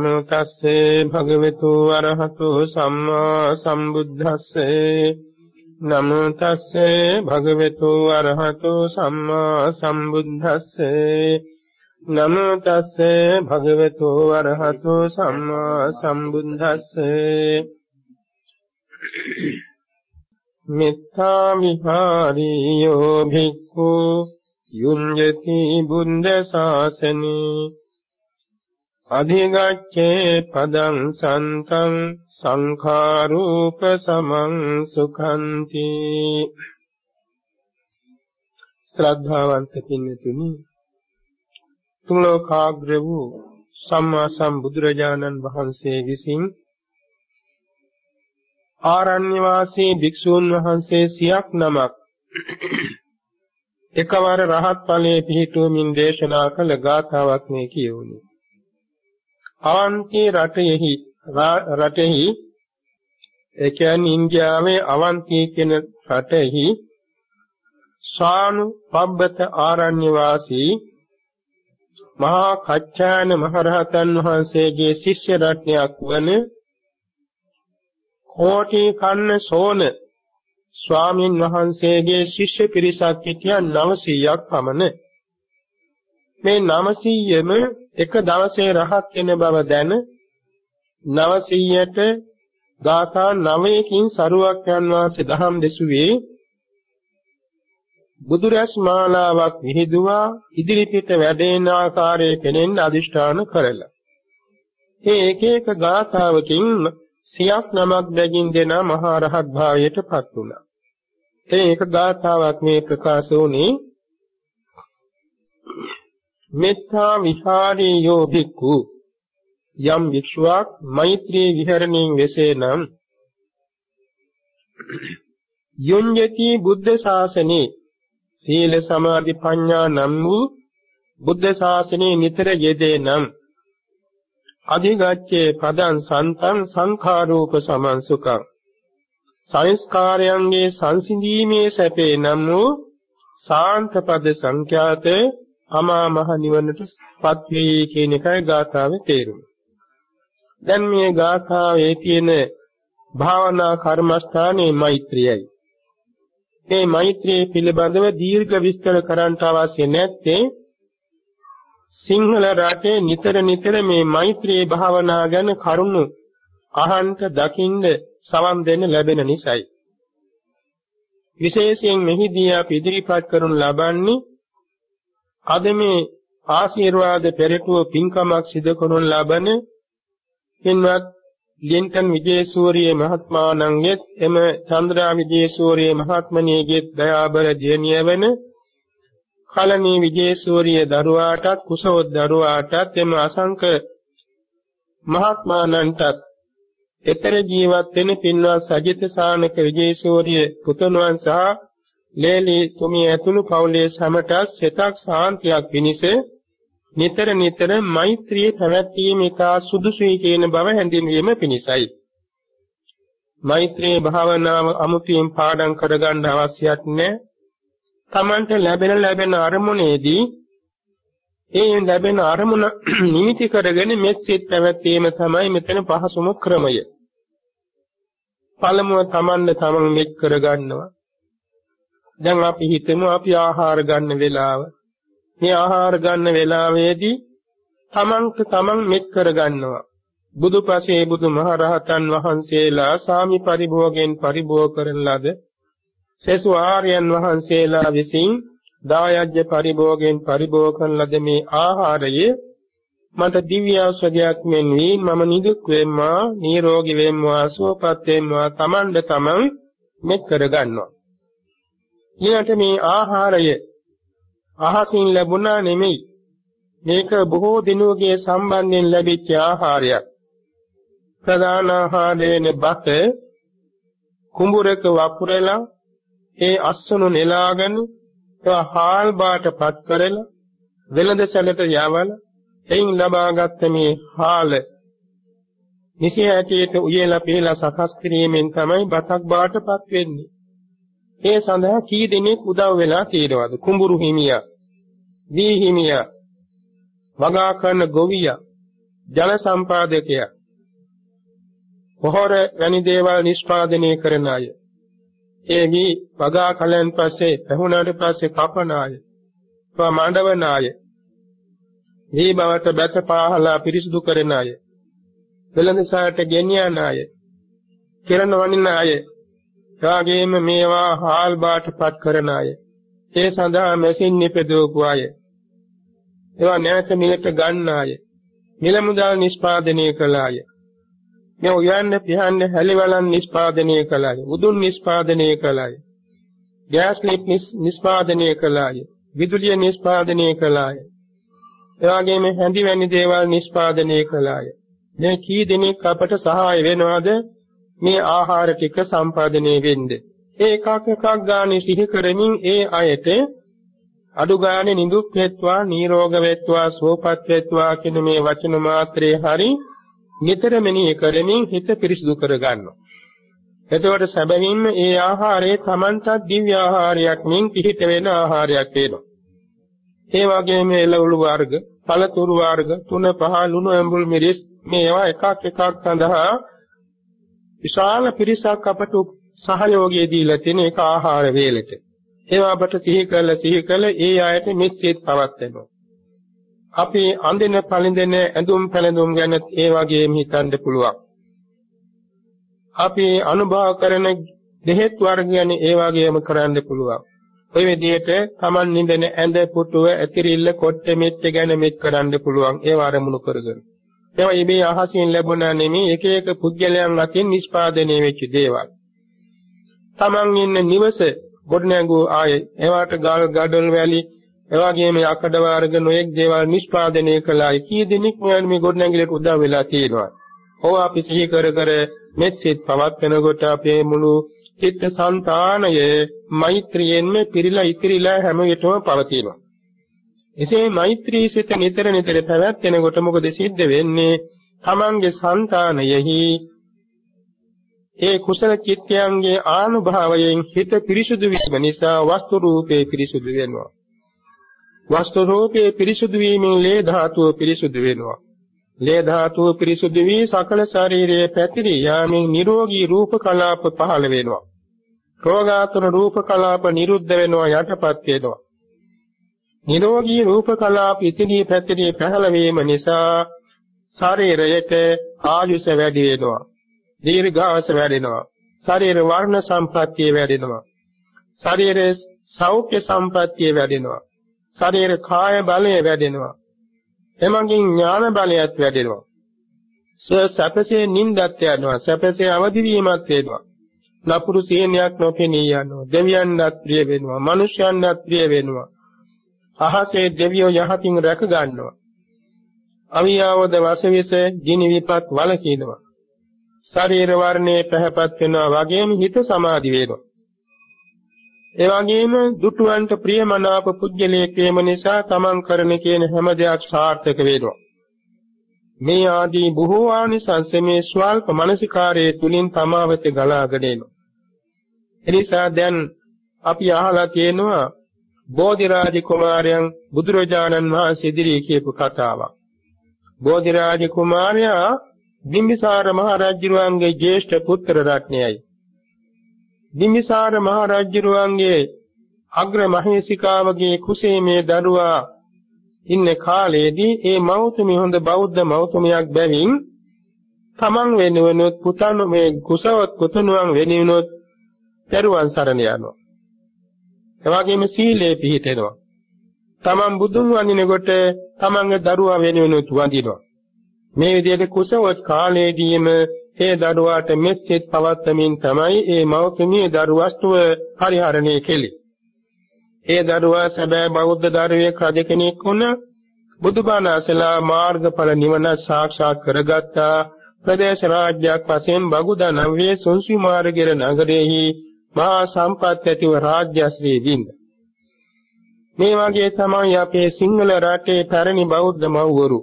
නමෝ තස්සේ භගවතු අරහතෝ සම්මා සම්බුද්දස්සේ නමෝ තස්සේ භගවතු අරහතෝ සම්මා සම්බුද්දස්සේ නමෝ තස්සේ භගවතු අරහතෝ සම්මා සම්බුද්දස්සේ මෙත්තා විහාරියෝ භික්ඛු යුඤ්ජති බුද්ධ ශාසනේ අධිගච්ඡේ පදං සන්තං සංඛාරූප සමං සුඛන්ති ශ්‍රද්ධාවන්ත පින්නතුනි තුන් ලෝකාග්‍ර වූ සම්මා සම්බුදුරජාණන් වහන්සේ විසින් ආරණ්‍ය වාසී භික්ෂූන් වහන්සේ සියක් නමක් එකවර රහත් ඵලයේ පිහිටුවමින් දේශනා කළ ගාථාවක් මේ කියවුනි. අවන්ති රටෙහි රටෙහි ඒ කියන්නේ ඉන්දියාවේ අවන්ති කියන රටෙහි සානු පබ්බත ආරණ්‍ය වාසී මහා කච්චායන මහරහතන් වහන්සේගේ ශිෂ්‍ය රත්නයක් වන කෝටි කන්න සෝන ස්වාමින් වහන්සේගේ ශිෂ්‍ය පිරිසක් හිටියා 900ක් පමණ මේ 900ම එක දවසේ රහත් වෙන බව දැන 900ට ගාථා 9කින් සරුවක් යන වාසේ දහම් දෙසුවේ බුදුරැස් මාලාවක් විහිදුවා ඉදිරිපිට වැඩෙන ආකාරයේ කෙනෙන් අදිෂ්ඨාන කරලා. මේ එක එක ගාථාවකින් සියක් නමක් බැගින් දෙන මහා රහත් භාවයට පත් වුණා. ඒ එක ගාථාවක් මේ ප්‍රකාශ වුණේ මෙත්තා විහාරී යෝ භික්ඛු. යම් වික්ෂුවක් මෛත්‍රී විහරණයෙන් වෙසේ නම් යොඤ්‍යති බුද්ධ ශාසනේ සීල සමාධි ප්‍රඥා නම් වූ බුද්ධ ශාසනයේ නිතර යෙදේ නම් අධිගච්ඡේ පදං සන්තං සංඛාරූප සමන්සුකං සංස්කාරයන්ගේ සංසිඳීමේ සැපේ නම් වූ සාන්ත පද සංඛ්‍යාත අමා මහ නිවනට පත් වේ කියන එකයි ගාථාවේ තේරුම. දැන් මේ ගාථාවේ තියෙන භාවනා කර්මස්ථානයේ මෛත්‍රියයි. මේ මෛත්‍රිය පිළිබඳව දීර්ඝ විස්තර කරන්නට අවශ්‍ය නැත්තේ සිංහල රටේ නිතර නිතර මේ මෛත්‍රී භාවනා ගැන කරුණු අහන්ට දකින්න සවන් දෙන්න ලැබෙන නිසායි. විශේෂයෙන් මෙහිදී අපි ඉදිරිපත් කරනු ලබන්නේ අද මේ ආශිර්වාද පෙරටුව පින්කමක් සිදු කරනු ලබන පින්වත් ලින්ටන් විජේසූරිය මහත්මාණන්ගෙත් එම චන්ද්‍රා විජේසූරිය මහත්මණියගෙත් දයාබර දියණිය වන කලණී විජේසූරිය දරුවාටත් කුසවොත් දරුවාටත් එම අසංක මහත්මාණන්ටත් එතර ජීවත් වෙන පින්වත් සජිත සානක විජේසූරිය පුතුණුවන් සහ ලේලි තුමිය ඇතුළු පවුලේ සමටත් සිතක් සාන්තියක් පිණිස නිතර නිතර මෛත්‍රිය පැවැත්වීම ඉතා සුදුසුයි කියන බව හැඳින්වීම පිණිසයි. මෛත්‍රී භාවනාව අමුතුවෙන් පාඩම් කරගන්න අවශ්‍යත් නැහැ. Tamanට ලැබෙන ලැබෙන අරමුණේදී ඒ ලැබෙන අරමුණ නිමිති කරගෙන මෙත් සිත් පැවැත්වීම තමයි මෙතන පහසුම ක්‍රමය. පළමුව Tamanne Taman මෙත් කරගන්නවා. දැන් අපි හිතමු අපි ආහාර ගන්න වෙලාව. මේ ආහාර ගන්න වෙලාවේදී තමන්ට තමන් මෙත් කරගන්නවා. බුදුපසේ බුදුමහරහතන් වහන්සේලා සාමි පරිභෝගයෙන් පරිභෝග කරන ලද සෙසු ආර්යයන් වහන්සේලා විසින් දායජ්‍ය පරිභෝගයෙන් පරිභෝග කරන ලද මේ ආහාරයේ මට දිව්‍ය ඖෂධයක් මෙන් වී මම නිදුක් වෙම්මා නිරෝගී වෙම්මා සුවපත් වෙම්මා තමන්ද තමන් මෙත් කරගන්නවා ඊට මේ ආහාරය අහසින් ලැබුණා නෙමෙයි. මේක බොහෝ දිනුවගේ සම්බන්ධයෙන් ලැබිච්ච ආහාරයක්. ප්‍රධාන ආහාරයෙන් බත කුඹුරක වපුරලා ඒ අස්සනු නෙලාගෙන ඒවා හාල් බාටපත් කරලා වෙළඳ සැලට යවලා එයින් ලබාගත් මේ හාල නිසි හැටියට උයලා පිළලා සකස් කිරීමෙන් තමයි බතක් බාටපත් වෙන්නේ. ඒ සඳහා කී දෙනෙක් උදව් වෙලා තියෙනවද? කුඹුරු හිමියා, දී හිමියා, වගා කරන ගොවියා, ජල සම්පාදකයා පොහොර වැනි දේවල් නිෂ්පාදනය කරන අය ඒ වී වගා කලයන් පස්සේ පැහුණාට පස්සේ කපන අය වා මඬවන අය මේ බවට බැත පාහලා පිරිසුදු කරන අය වෙළඳසාරට ගෙනියන අය කිරණ වනින අය එවාගෙම මේවා හාල් බාටපත් කරන අය. ඒ සඳහා මැෂින් නිපදවපු අය. ඒවා නැවත මිලට ගන්න අය. මිල මුදල් නිෂ්පාදනය කළ අය. මේ උයන්න පිහන්න හැලිවලන් නිෂ්පාදනය කළ අය. උදුන් නිෂ්පාදනය කළ අය. ගෑස් ලිප් නිෂ්පාදනය කළ අය. විදුලිය නිෂ්පාදනය කළ අය. එවාගෙම හැඳි වැනි දේවල් නිෂ්පාදනය කළ අය. මේ කී දෙනෙක් අපට සහාය වෙනවද? මේ ආහාර ටික සම්පාදනය වෙන්නේ ඒ එකක් එකක් ගානේ සිහි කරමින් ඒ අයට අඩු ගානේ නිදුක් වෙත්වා නිරෝග වෙත්වා සුවපත් වෙත්වා කියන මේ වචන මාත්‍රේ හරි නිතර මෙනෙහි කරමින් හිත පිරිසිදු කරගන්නවා. එතකොට සැබවින්ම ඒ ආහාරය Tamanටත් දිව්‍ය ආහාරයක් මින් පිහිට වෙන ආහාරයක් වෙනවා. ඒ වගේම එළවලු වර්ග, පළතුරු වර්ග, තුන පහ ලුණු ඇඹුල් මිරිස් මේවා එකක් එකක් සඳහා විශාල පිරිසක් අපට සහයෝගය දීලා තියෙන එක ආහාර වේලට. ඒවා අපට සිහි කළ සිහි කළ ඒ ආයත මෙච්චෙත් පවත්වනවා. අපි අඳින පළඳින ඇඳුම් පැළඳුම් ගැන ඒ වගේම හිතන්න පුළුවන්. අපි අනුභව කරන දෙහෙත් වර්ග ගැන ඒ වගේම කරන්න පුළුවන්. ඔය විදිහට Taman නිඳන ඇඳ පුටුව ඇතිරිල්ල කොට්ටෙ මෙච්ච ගැන මෙත් කරන්න පුළුවන්. ඒව අරමුණු කරගෙන. ඒවා ඉබේ අහසින් ලැබුණා නෙමෙයි එක එක පුද්ගලයන් අතින් නිෂ්පාදනය වෙච්ච දේවල්. Taman ඉන්න නිවස ගොඩනැගූ ආයේ ඒවට ගල් ගඩොල් වැලි එවාගේම යකඩ වර්ග නොයෙක් දේවල් නිෂ්පාදනය කළා. කී දෙනෙක් මේ ගොඩනැගිල්ලට උදව් වෙලා තියෙනවා. ඕව අපි සිහි කර කර මෙත් සිත් පවත්වනකොට අපේ මුළු චිත්ත සංතානයේ මෛත්‍රියෙන්ම පිරීලා ඉතිරිලා හැම විටම පවතිනවා. එසේ මෛත්‍රී සිත නිතර නිතර පැවැත්වෙනකොට මොකද සිද්ධ වෙන්නේ? තමන්ගේ సంతානයෙහි ඒ කුසල චිත්තයන්ගේ ආනුභාවයෙන් හිත පිරිසුදු වීම නිසා වස්තු රූපේ පිරිසුදු වෙනවා. වස්තු රූපේ පිරිසුදු වීමෙන් ලේ ධාතුව පිරිසුදු වෙනවා. ලේ ධාතුව පිරිසුදු වී සකල ශරීරයේ පැතිරී යාමෙන් නිරෝගී රූප කලාප පහළ වෙනවා. රෝගාතුර රූප කලාප නිරුද්ධ වෙනවා යටපත් වෙනවා. නිරෝගී රූප කලාප ඉතිරී පැතිරී පහළ වීම නිසා ශරීරයට ආයුෂ වැඩි වෙනවා. දීර්ඝාස වැඩෙනවා. ශරීර වර්ණ සම්ප්‍රත්‍ය වැඩෙනවා. ශරීරයේ සෞඛ්‍ය සම්ප්‍රත්‍ය වැඩෙනවා. ශරීර කාය බලය වැඩෙනවා. එමගින් ඥාන බලයත් වැඩෙනවා. සැපසේ නිින්දත් යනවා. සැපසේ අවදි වීමත් වෙනවා. නපුරු සීනයක් නොපෙනී යනවා. දෙවියන්වත් ප්‍රිය වෙනවා. මනුෂ්‍යයන්වත් ප්‍රිය වෙනවා. අහසේ දෙවියෝ යහතින් රැක ගන්නවා. අවියාවද වසවිස ගිනි විපත් වලකිනවා. ශරීර වර්ණයේ පැහැපත් වෙනවා වගේම හිත සමාධි වෙනවා. ඒ වගේම දුටුවන්ට ප්‍රියමනාප පුජ්‍යලයක් වීම නිසා තමන් කරන කියන හැම දෙයක් සාර්ථක වෙනවා. මේ ආදී බොහෝ ආනිසංස මේ ස්වල්ප මානසිකාරයේ තුලින් තමාවත ගලාගෙන එනවා. එනිසා දැන් අපි අහලා තියෙනවා බෝධිරාජ කුමාරයන් බුදුරජාණන් වහන්සේ ඉදිරියේ කියපු කතාවක්. බෝධිරාජ කුමාරයා බිම්බිසාර මහ රජුරුවන්ගේ ජේෂ්ඨ පුත්‍ර රත්නයයි. බිම්බිසාර මහ රජුරුවන්ගේ අග්‍ර මහේසිකාවගේ කුසේ මේ දරුවා ඉන්න කාලයේදී ඒ මෞතුමිය හොඳ බෞද්ධ මෞතුමියක් බැවින් තමන් වෙනුවනොත් පුතන් මේ කුසවත් පුතණුවන් වෙනුවනොත් පෙරුවන් සරණ යනවා. එවාගෙම සීලේ පිහිටෙනවා. තමන් බුදුන් වඳිනකොට තමන්ගේ දරුවා වෙනුවනොත් වඳිනවා. මේ විදිහට කුසවත් කාලයේදීම ඒ දරුවාට මෙත්සිත පවත්වමින් තමයි ඒ මෞතුමිය දරුවස්තුව පරිහරණය කෙලි. ඒ දරුවා සැබෑ බෞද්ධ දරුවෙක් රජ කෙනෙක් වුණ බුදුබණ අසලා මාර්ගඵල නිවන සාක්ෂාත් කරගත්තා ප්‍රදේශ රාජ්‍යයක් වශයෙන් බගුදා නවයේ සොන්සි මාර්ගයේ නගරෙහි මහා සම්පත් ඇතිව රාජ්‍යශ්‍රී වින්ද. මේ වගේ තමයි අපේ සිංහල රටේ පැරණි බෞද්ධ මව්වරු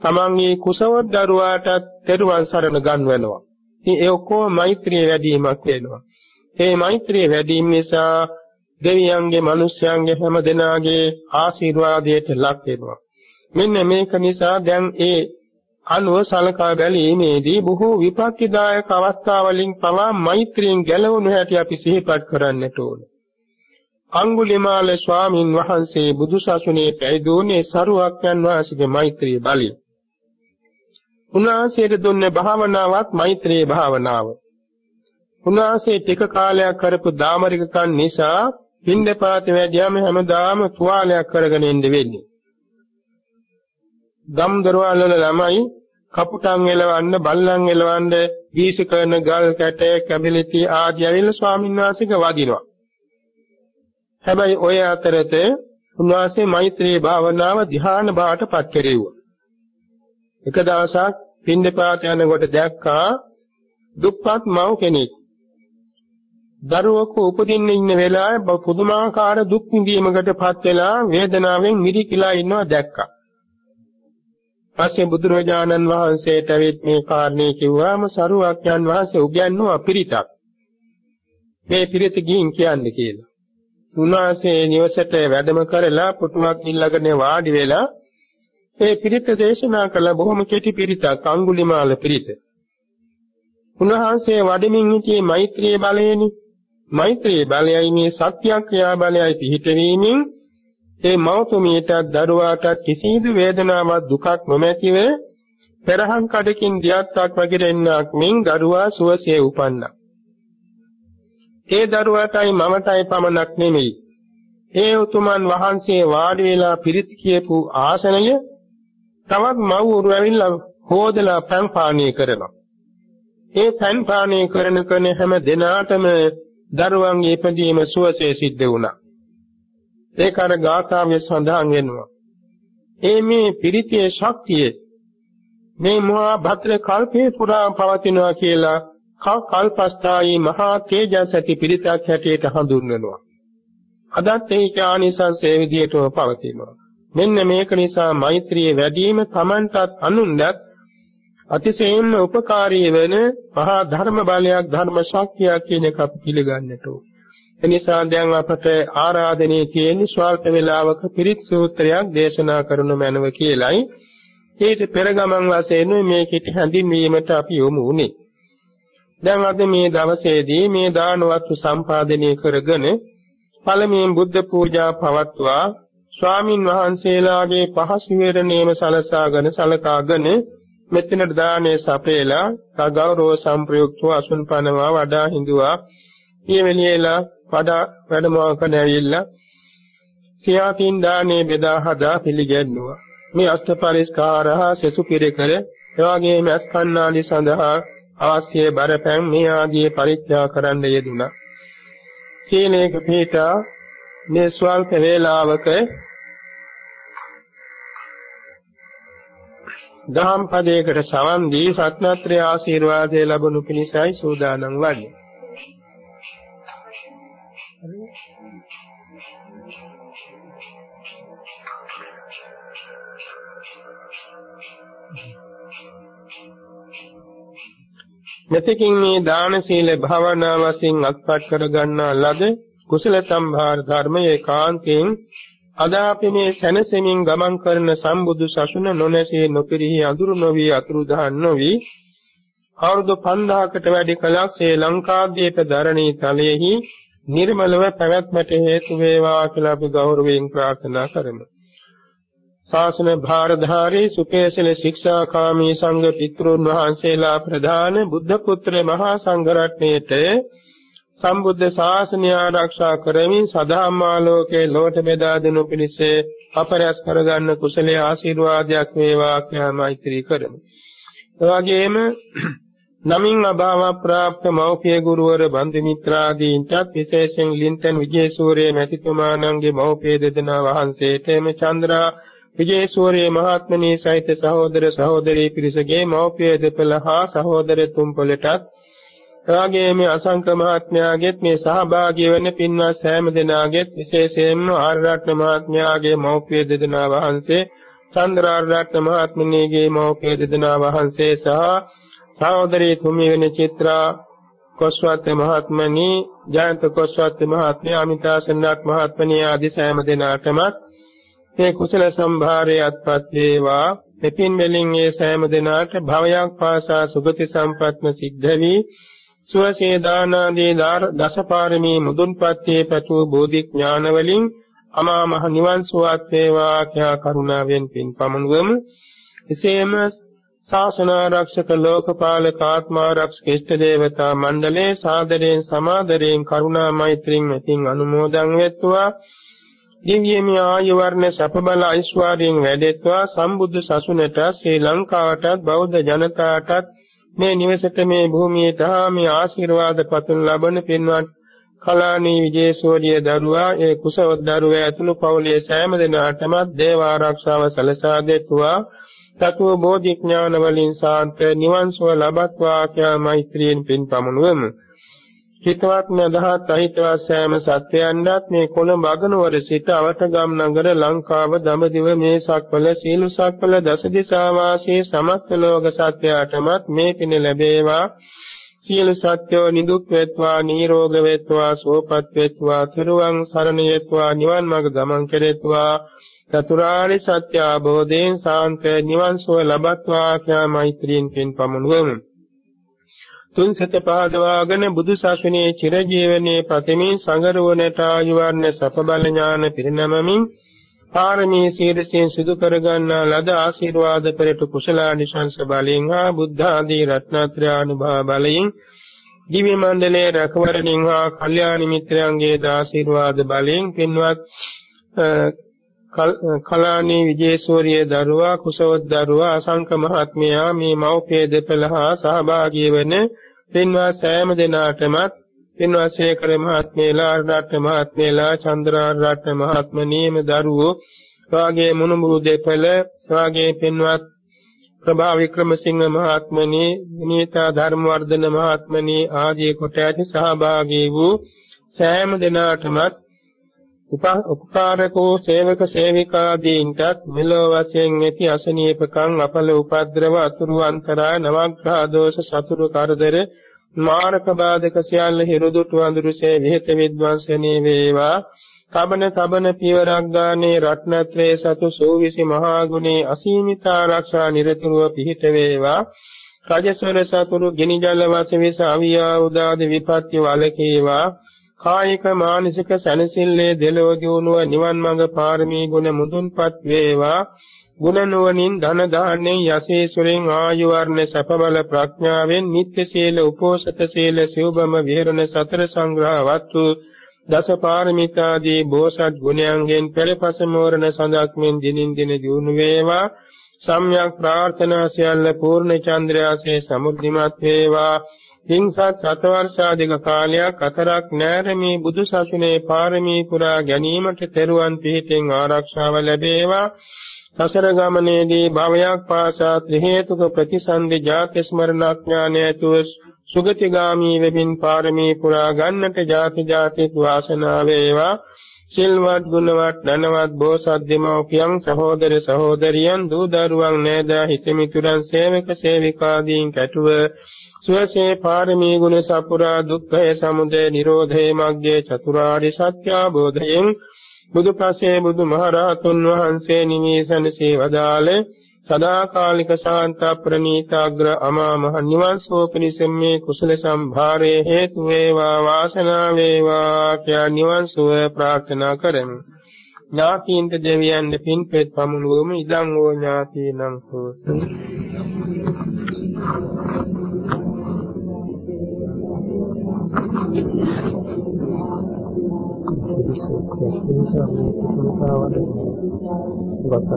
තමන්ගේ කුසවත් දරුවාටත් තෙරුවන් සරණ ගන්වනවා. ඉතින් ඒ ඔක්කොම මෛත්‍රිය වැඩිවීමක් වෙනවා. මේ මෛත්‍රිය වැඩිවීම නිසා දෙවියන්ගේ මිනිස්යන්ගේ හැම දෙනාගේ ආශිර්වාදයට ලක් වෙනවා. මෙන්න මේක නිසා දැන් ඒ අනුව සලකා බැලීමේදී බොහෝ විපත්තිදායක අවස්ථාවලින් පවා මෛත්‍රියෙන් ගැලවුණු හැටි අපි සිහිපත් කරන්නට ඕන. අඟුලිමාල ස්වාමින් වහන්සේ බුදුසසුනේ පැවිදුනේ සරුවක්යන් වහන්සේගේ මෛත්‍රී බලය. උන්වහන්සේට දුන්නේ භාවනාවක් මෛත්‍රී භාවනාව. උන්වහන්සේ ටික කාලයක් කරපු දාමරිකකන් නිසා පින්දපාත වැඩියම හැමදාම තුවාලයක් කරගෙන ඉන්න වෙන්නේ. ගම් දරවල් වල ළමයි කපුටන් එලවන්න බල්ලන් එලවන්න වීසි කරන ගල් කැට කැබිලිටි ආදී ඇවිල්ලා ස්වාමීන් වහන්සේක වදිනවා. හැබැයි ඔය අතරතේ උන්වහන්සේ මෛත්‍රී භාවනාව ධ්‍යාන බවට පත් කෙරෙව්වා. එක දවසක් පින්දපාත යනකොට දැක්කා දුප්පත් මව් කෙනෙක්. දරුවෙකු උපදින්න ඉන්න වෙලාවේ පුදුමාකාර දුක් විඳීමකටපත් වෙලා වේදනාවෙන් මිරිකිලා ඉන්නවා දැක්කා. පස්සේ බුදුරජාණන් වහන්සේට ඇවිත් මේ කාරණේ කිව්වාම සරුවක්යන් වහන්සේ උගන්වුවා පිරිතක්. මේ පිරිත ගිහින් කියන්නේ කියලා. උන්වහන්සේ නිවසට වැඩම කරලා පුතුමක් ඉල්ලගෙන වාඩි වෙලා ඒ පිරිත දේශනා කළ බොහොම කෙටි පිරිතක් අඟුලිමාල පිරිත. උන්වහන්සේ වඩමින් සිටියේ මෛත්‍රී බලයෙනි. මෛත්‍රී බලයයි මේ සත්‍යක්‍රියා බලයයි පිහිටවීමෙන් ඒ මෞතුමියට දරුවාට කිසිදු වේදනාවක් දුකක් නොමැතිව පෙරහන් කඩකින් දියත්තක් වගේ දෙන්නක් මින් දරුවා සුවසේ උපන්නා. ඒ දරුවාටයි මමටයි පමණක් නෙමෙයි. ඒ උතුමන් වහන්සේ වාඩි වෙලා පිරිත් කියපු ආසනය තවත් මව්වරු ඇවිල්ලා හොදලා පෑන් පානීය කරනවා. ඒ පෑන් පානීය කරන කෙන හැම දිනාටම දරුවන්ගේ ඉපදීම සුවසේ සිද්ධ වුණා. ඒක අර ගාථාවේ සඳහන් වෙනවා. ඒ මේ පිරිතියේ ශක්තිය මේ මහා භද්‍ර කල්පේ පුරා පවතිනවා කියලා කල්පස්ථායි මහා තේජස් ඇති පිරිතක් හැටියට හඳුන්වනවා. අදත් ඒ ඥානිසංසේ විදියටම පවතිනවා. මෙන්න මේක නිසා මෛත්‍රිය වැඩිම Tamanටත් අනුන්වත් අතිශයින්ම උපකාරී වෙන මහා ධර්ම බලයක් ධර්ම ශක්තියක් කියන එක පිළිගන්නට ඕන. එනිසා දැන් අපට ආරාධනයේ තියෙන ස්වල්ප වේලාවක පිරිත් සූත්‍රයක් දේශනා කරනු මැනව කියලයි ඊට පෙර ගමන් වශයෙන් මේ කිටි හැඳින්වීමට අපි යොමු වුනේ. දැන් අද මේ දවසේදී මේ දානවත්තු සම්පාදනය කරගෙන පළමුවෙන් බුද්ධ පූජා පවත්වා ස්වාමින් වහන්සේලාගේ පහසු විරණේම සලසාගෙන සලකාගෙන මෙතනට දානේ සපේලා ගෞරව සම්ප්‍රයුක්තව අසුන් පනවා වඩා හිඳුවා පියවෙලියලා වඩා වැඩමවකන ඇවිල්ලා සියාතින් දානේ බෙදා හදා පිළිගැන්නුවා මේ අෂ්ට පරිස්කාරහා සසු පිරකර එවාගේම අස්කන්නාලි සඳහා අවශ්‍ය බරපැන් මේ ආදී පරිත්‍යාග කරන්න යෙදුණා සීලේක පිටා මේ ස්වල්ප වේලාවක දහම් පදයකට සවන් දී සත්‍යත්‍රය ආශිර්වාදය ලැබුණු පිණිසයි සූදානම් වන්නේ. මෙතකින් මේ දාන සීල භාවනා වශයෙන් අත්පත් කර ගන්නා ලද කුසල සම්භාර ධර්මයේ කාන්තෙන් අද අපි මේ සැනසෙමින් ගමන් කරන සම්බුදු සසුන නොනැසී නොපිරිහි අඳුරු නොවි අතුරුදහන් නොවි අවුරුදු 5000කට වැඩි කලක් ශ්‍රී ලංකාද්වීප ධරණී තලයේහි නිර්මලව පැවැත්මට හේතු වේවා කියලා අපි ගෞරවයෙන් ප්‍රාර්ථනා කරමු. ශාසන භාරධාරී සුකේසල ශික්ෂාකාමී සංඝ පිතෘන් වහන්සේලා ප්‍රධාන බුද්ධ පුත්‍ර මහා සංඝ රත්නයේට සම්බුද්ධ ශාසනය ආරක්ෂා කරමින් සදාම්මාලෝකේ ලෝට බෙදා දෙනු පිණිස අපරස් කරගන්න කුසලයේ ආශිර්වාදයක් වේවා කියලා මෛත්‍රී කරමු. එවැගේම නමින් අභාව ප්‍රාප්ත මෞඛ්‍ය ගුරුවර බන්දු මිත්‍රාදීන්ටත් විශේෂයෙන් ලින්තන් විජේසූරිය මැතිතුමාණන්ගේ මෞඛ්‍ය දෙදෙනා වහන්සේට මේ චන්ද්‍රා විජේසූරිය මහත්මනී සහිත සහෝදර සහෝදරී පිරිසගේ මෞඛ්‍ය දෙපළ හා සහෝදර තුම්පලටත් එවාගේ මේ අසංක මහත්මයාගෙත් මේ සහභාගී වෙන පින්වත් සෑම දෙනාගෙත් විශේෂයෙන්ම ආරණ්‍ය මහත්මයාගේ මෞපිය දෙදෙනා වහන්සේ චන්ද්‍රාරණ්‍ය මහත්මිනීගේ මෞපිය දෙදෙනා වහන්සේ සහ සහෝදරී තුමි වෙන චිත්‍රා කොස්වත්ත මහත්මනී ජයන්ත කොස්වත්ත මහත්මිය අමිතා සන්නත් මහත්මනී ආදී සෑම දෙනාටම මේ කුසල සම්භාරයේ අත්පත් වේවා. මෙපින් වලින් ඒ සෑම දිනාට භවයක් පාසා සුගති සම්පත්ම සිද්ධ වී සුවසේ දානාදී දසපාරමී මුදුන්පත්යේ පැතු බෝධි ඥාන වලින් අමා මහ නිවන් සුවත් වේවා කියා කරුණාවෙන් පින් පමුණුවමු. එසේම ශාසන ආරක්ෂක ලෝකපාලක ආත්මාරක්ෂක ඉෂ්ට දේවතා මණ්ඩලයේ සාදරයෙන් සමාදරයෙන් කරුණා මෛත්‍රියෙන් මෙතින් අනුමෝදන් වෙත්වා. දිව්‍යමය ආයු වර්ණ සප බල ඓශ්වර්යයෙන් වැඩෙත්වා. සම්බුද්ධ සසුනට ශ්‍රී ලංකාවටත් බෞද්ධ ජනතාවටත් මේ නිවසට මේ භූමියට මේ ආශිර්වාද පතුන් ලබන පින්වත් කලානී විජේසෝරිය දරුවා ඒ කුසවත් දරුවා ඇතුළු පවුලේ සෑම දෙනාටම දේව ආරක්ෂාව සලසා දෙත්වා. තතුව බෝධි ඥාන වලින් සාන්ත නිවන් සුව ලබත්වා කියා මෛත්‍රියෙන් පින් පමුණුවමු. හිතවත් නදහත් අහිතවත් සෑම සත්‍යයන්වත් මේ කොළඹ අගනුවර සිට අවටගම් නගර ලංකාව දඹදිව මේ සක්වල සීල සක්වල දස දිසා වාසී සමස්ත ලෝක සත්‍යයටමත් මේ පින ලැබේවා. සියලු සත්‍යෝ නිදුක් වෙත්වා නිරෝග වෙත්වා සුවපත් වෙත්වා තිරුවන් සරණ යෙත්වා නිවන් මඟ ගමන් කෙරෙත්වා චතුරාර්ය සත්‍ය අවබෝධයෙන් සාන්ත නිවන් සුව ලබත්වා කියා මෛත්‍රියෙන් පින් පමුණුවමු. තුන් සත පාදවාගෙන බුදු සසුනේ චිරජීවනයේ ප්‍රතිමින් සංගරුවනට ආයුර්ණ සප බල ඥාන පිරිනමමින් පාරමී සීලයෙන් සිදු කරගන්නා ලද ආශිර්වාද පෙරට කුසලානිශංස බලයෙන් හා බුද්ධ ආදී රත්නත්‍රය අනුභව බලයෙන් දිව්‍ය මණ්ඩලයේ රැකවරණින් හා කල්යාණ මිත්‍රයන්ගේ ආශිර්වාද බලයෙන් පින්වත් කලානී විජේසූරිය දරුවා කුසවත් දරුවා අසංක මහත්මයා මේ මව්පිය දෙපළ හා සහභාගී වන පින්වත් සෑම දෙනාටමත් පින්වත් ශේකර මහත්මයලා රත්න මහත්මයලා චන්ද්‍රාර රත්න මහත්මනීම දරුවෝ වාගේ මුණුබුරු දෙපළ වාගේ පින්වත් ප්‍රභා වික්‍රමසිංහ මහත්මනී විනීතා ධර්මවර්ධන මහත්මනී ආදී කොට ඇති සහභාගී වූ සෑම දෙනාටමත් උපකාරකෝ සේවක සේවිකාදීන්ටත් මෙලොව වශයෙන් ඇති අසනීපකම් අපල උපද්‍රව අතුරු අන්තරා නවග්‍රහ දෝෂ සතුරු කරදර මාරක බාධක සියල්ල හිරුදුටු අඳුරුසේ විහෙත විද්වංසනේ වේවා. තබන තබන පියවරක් ගානේ රත්නත්‍රයේ සතු සෝවිසි මහා ගුණේ අසීමිත ආරක්ෂා නිරතුරුව පිහිට වේවා. රජසොර සතුරු ගිනි ජල වාසවිස අවියා උදාද විපත්‍ය වලකේවා කායික මානසික සැනසෙල්ලේ දෙලොව දියුණුව නිවන් මඟ පාරමී ගුණ මුදුන්පත් වේවා. ගුණ නුවණින් ධන දාන්නේ යසීසුරෙන් ආයු වර්ණ සැප බල ප්‍රඥාවෙන් නිත්‍ය සීල උපෝසත සීල සිව්බම විහෙරණ සතර සංග්‍රහ වත්තු දස පාරමිතාදී බෝසත් ගුණයන්ගෙන් පෙරපස මෝරණ සඳක් මෙන් දිනින් දින දියුණු වේවා. සම්්‍යක් ප්‍රාර්ථනා සියල්ල පූර්ණ චන්ද්‍රයාසේ සමුද්ධිමත් වේවා. හිංසත් සතවර්ෂාධික කාලයක් අතරක් නෑරමී බුදු සසුනේ පාරමී පුරා ගැනීමට තෙරුවන් පිහිටෙන් ආරක්ෂාව ලැබේවා. සසර ගමනේදී භවයක් පාසා ත්‍රි හේතුක ප්‍රතිසන්දි ජාති ස්මරණඥානය තුව සුගතිගාමී වෙමින් පාරමී පුරා ගන්නට ජාති ජාති වාසනාව වේවා. සිල්වත් ගුණවත් ධනවත් බෝසත් දෙමව්පියන් සහෝදර සහෝදරියන් දූ දරුවන් නෑදෑ හිතමිතුරන් සේවක සේවිකාදීන් කැටුව සුවසේ පාරමී ගුණ සපුරා දුක්ඛය සමුදය නිරෝධය මග්ගේ චතුරාර්ය සත්‍ය අවබෝධයෙන් බුදුපසේ බුදුමහරහතුන් වහන්සේ නිමේසනසේ වදාළේ සදාකාලික ශාන්ත ප්‍රණීතාග්‍ර අමා මහ නිවන් සෝපනිසම් මේ කුසල සම්භාරයේ හේතු වේවා වාසනාව වේවා කියා නිවන් සුව ප්‍රාර්ථනා කරමි. ඥාතීන්ට දෙවියන් දෙපින් පෙත් පමුණුවම ඉදං ඕ ඥාතීනං හෝතු. නිසා මේ කුණතාවට ඉවත්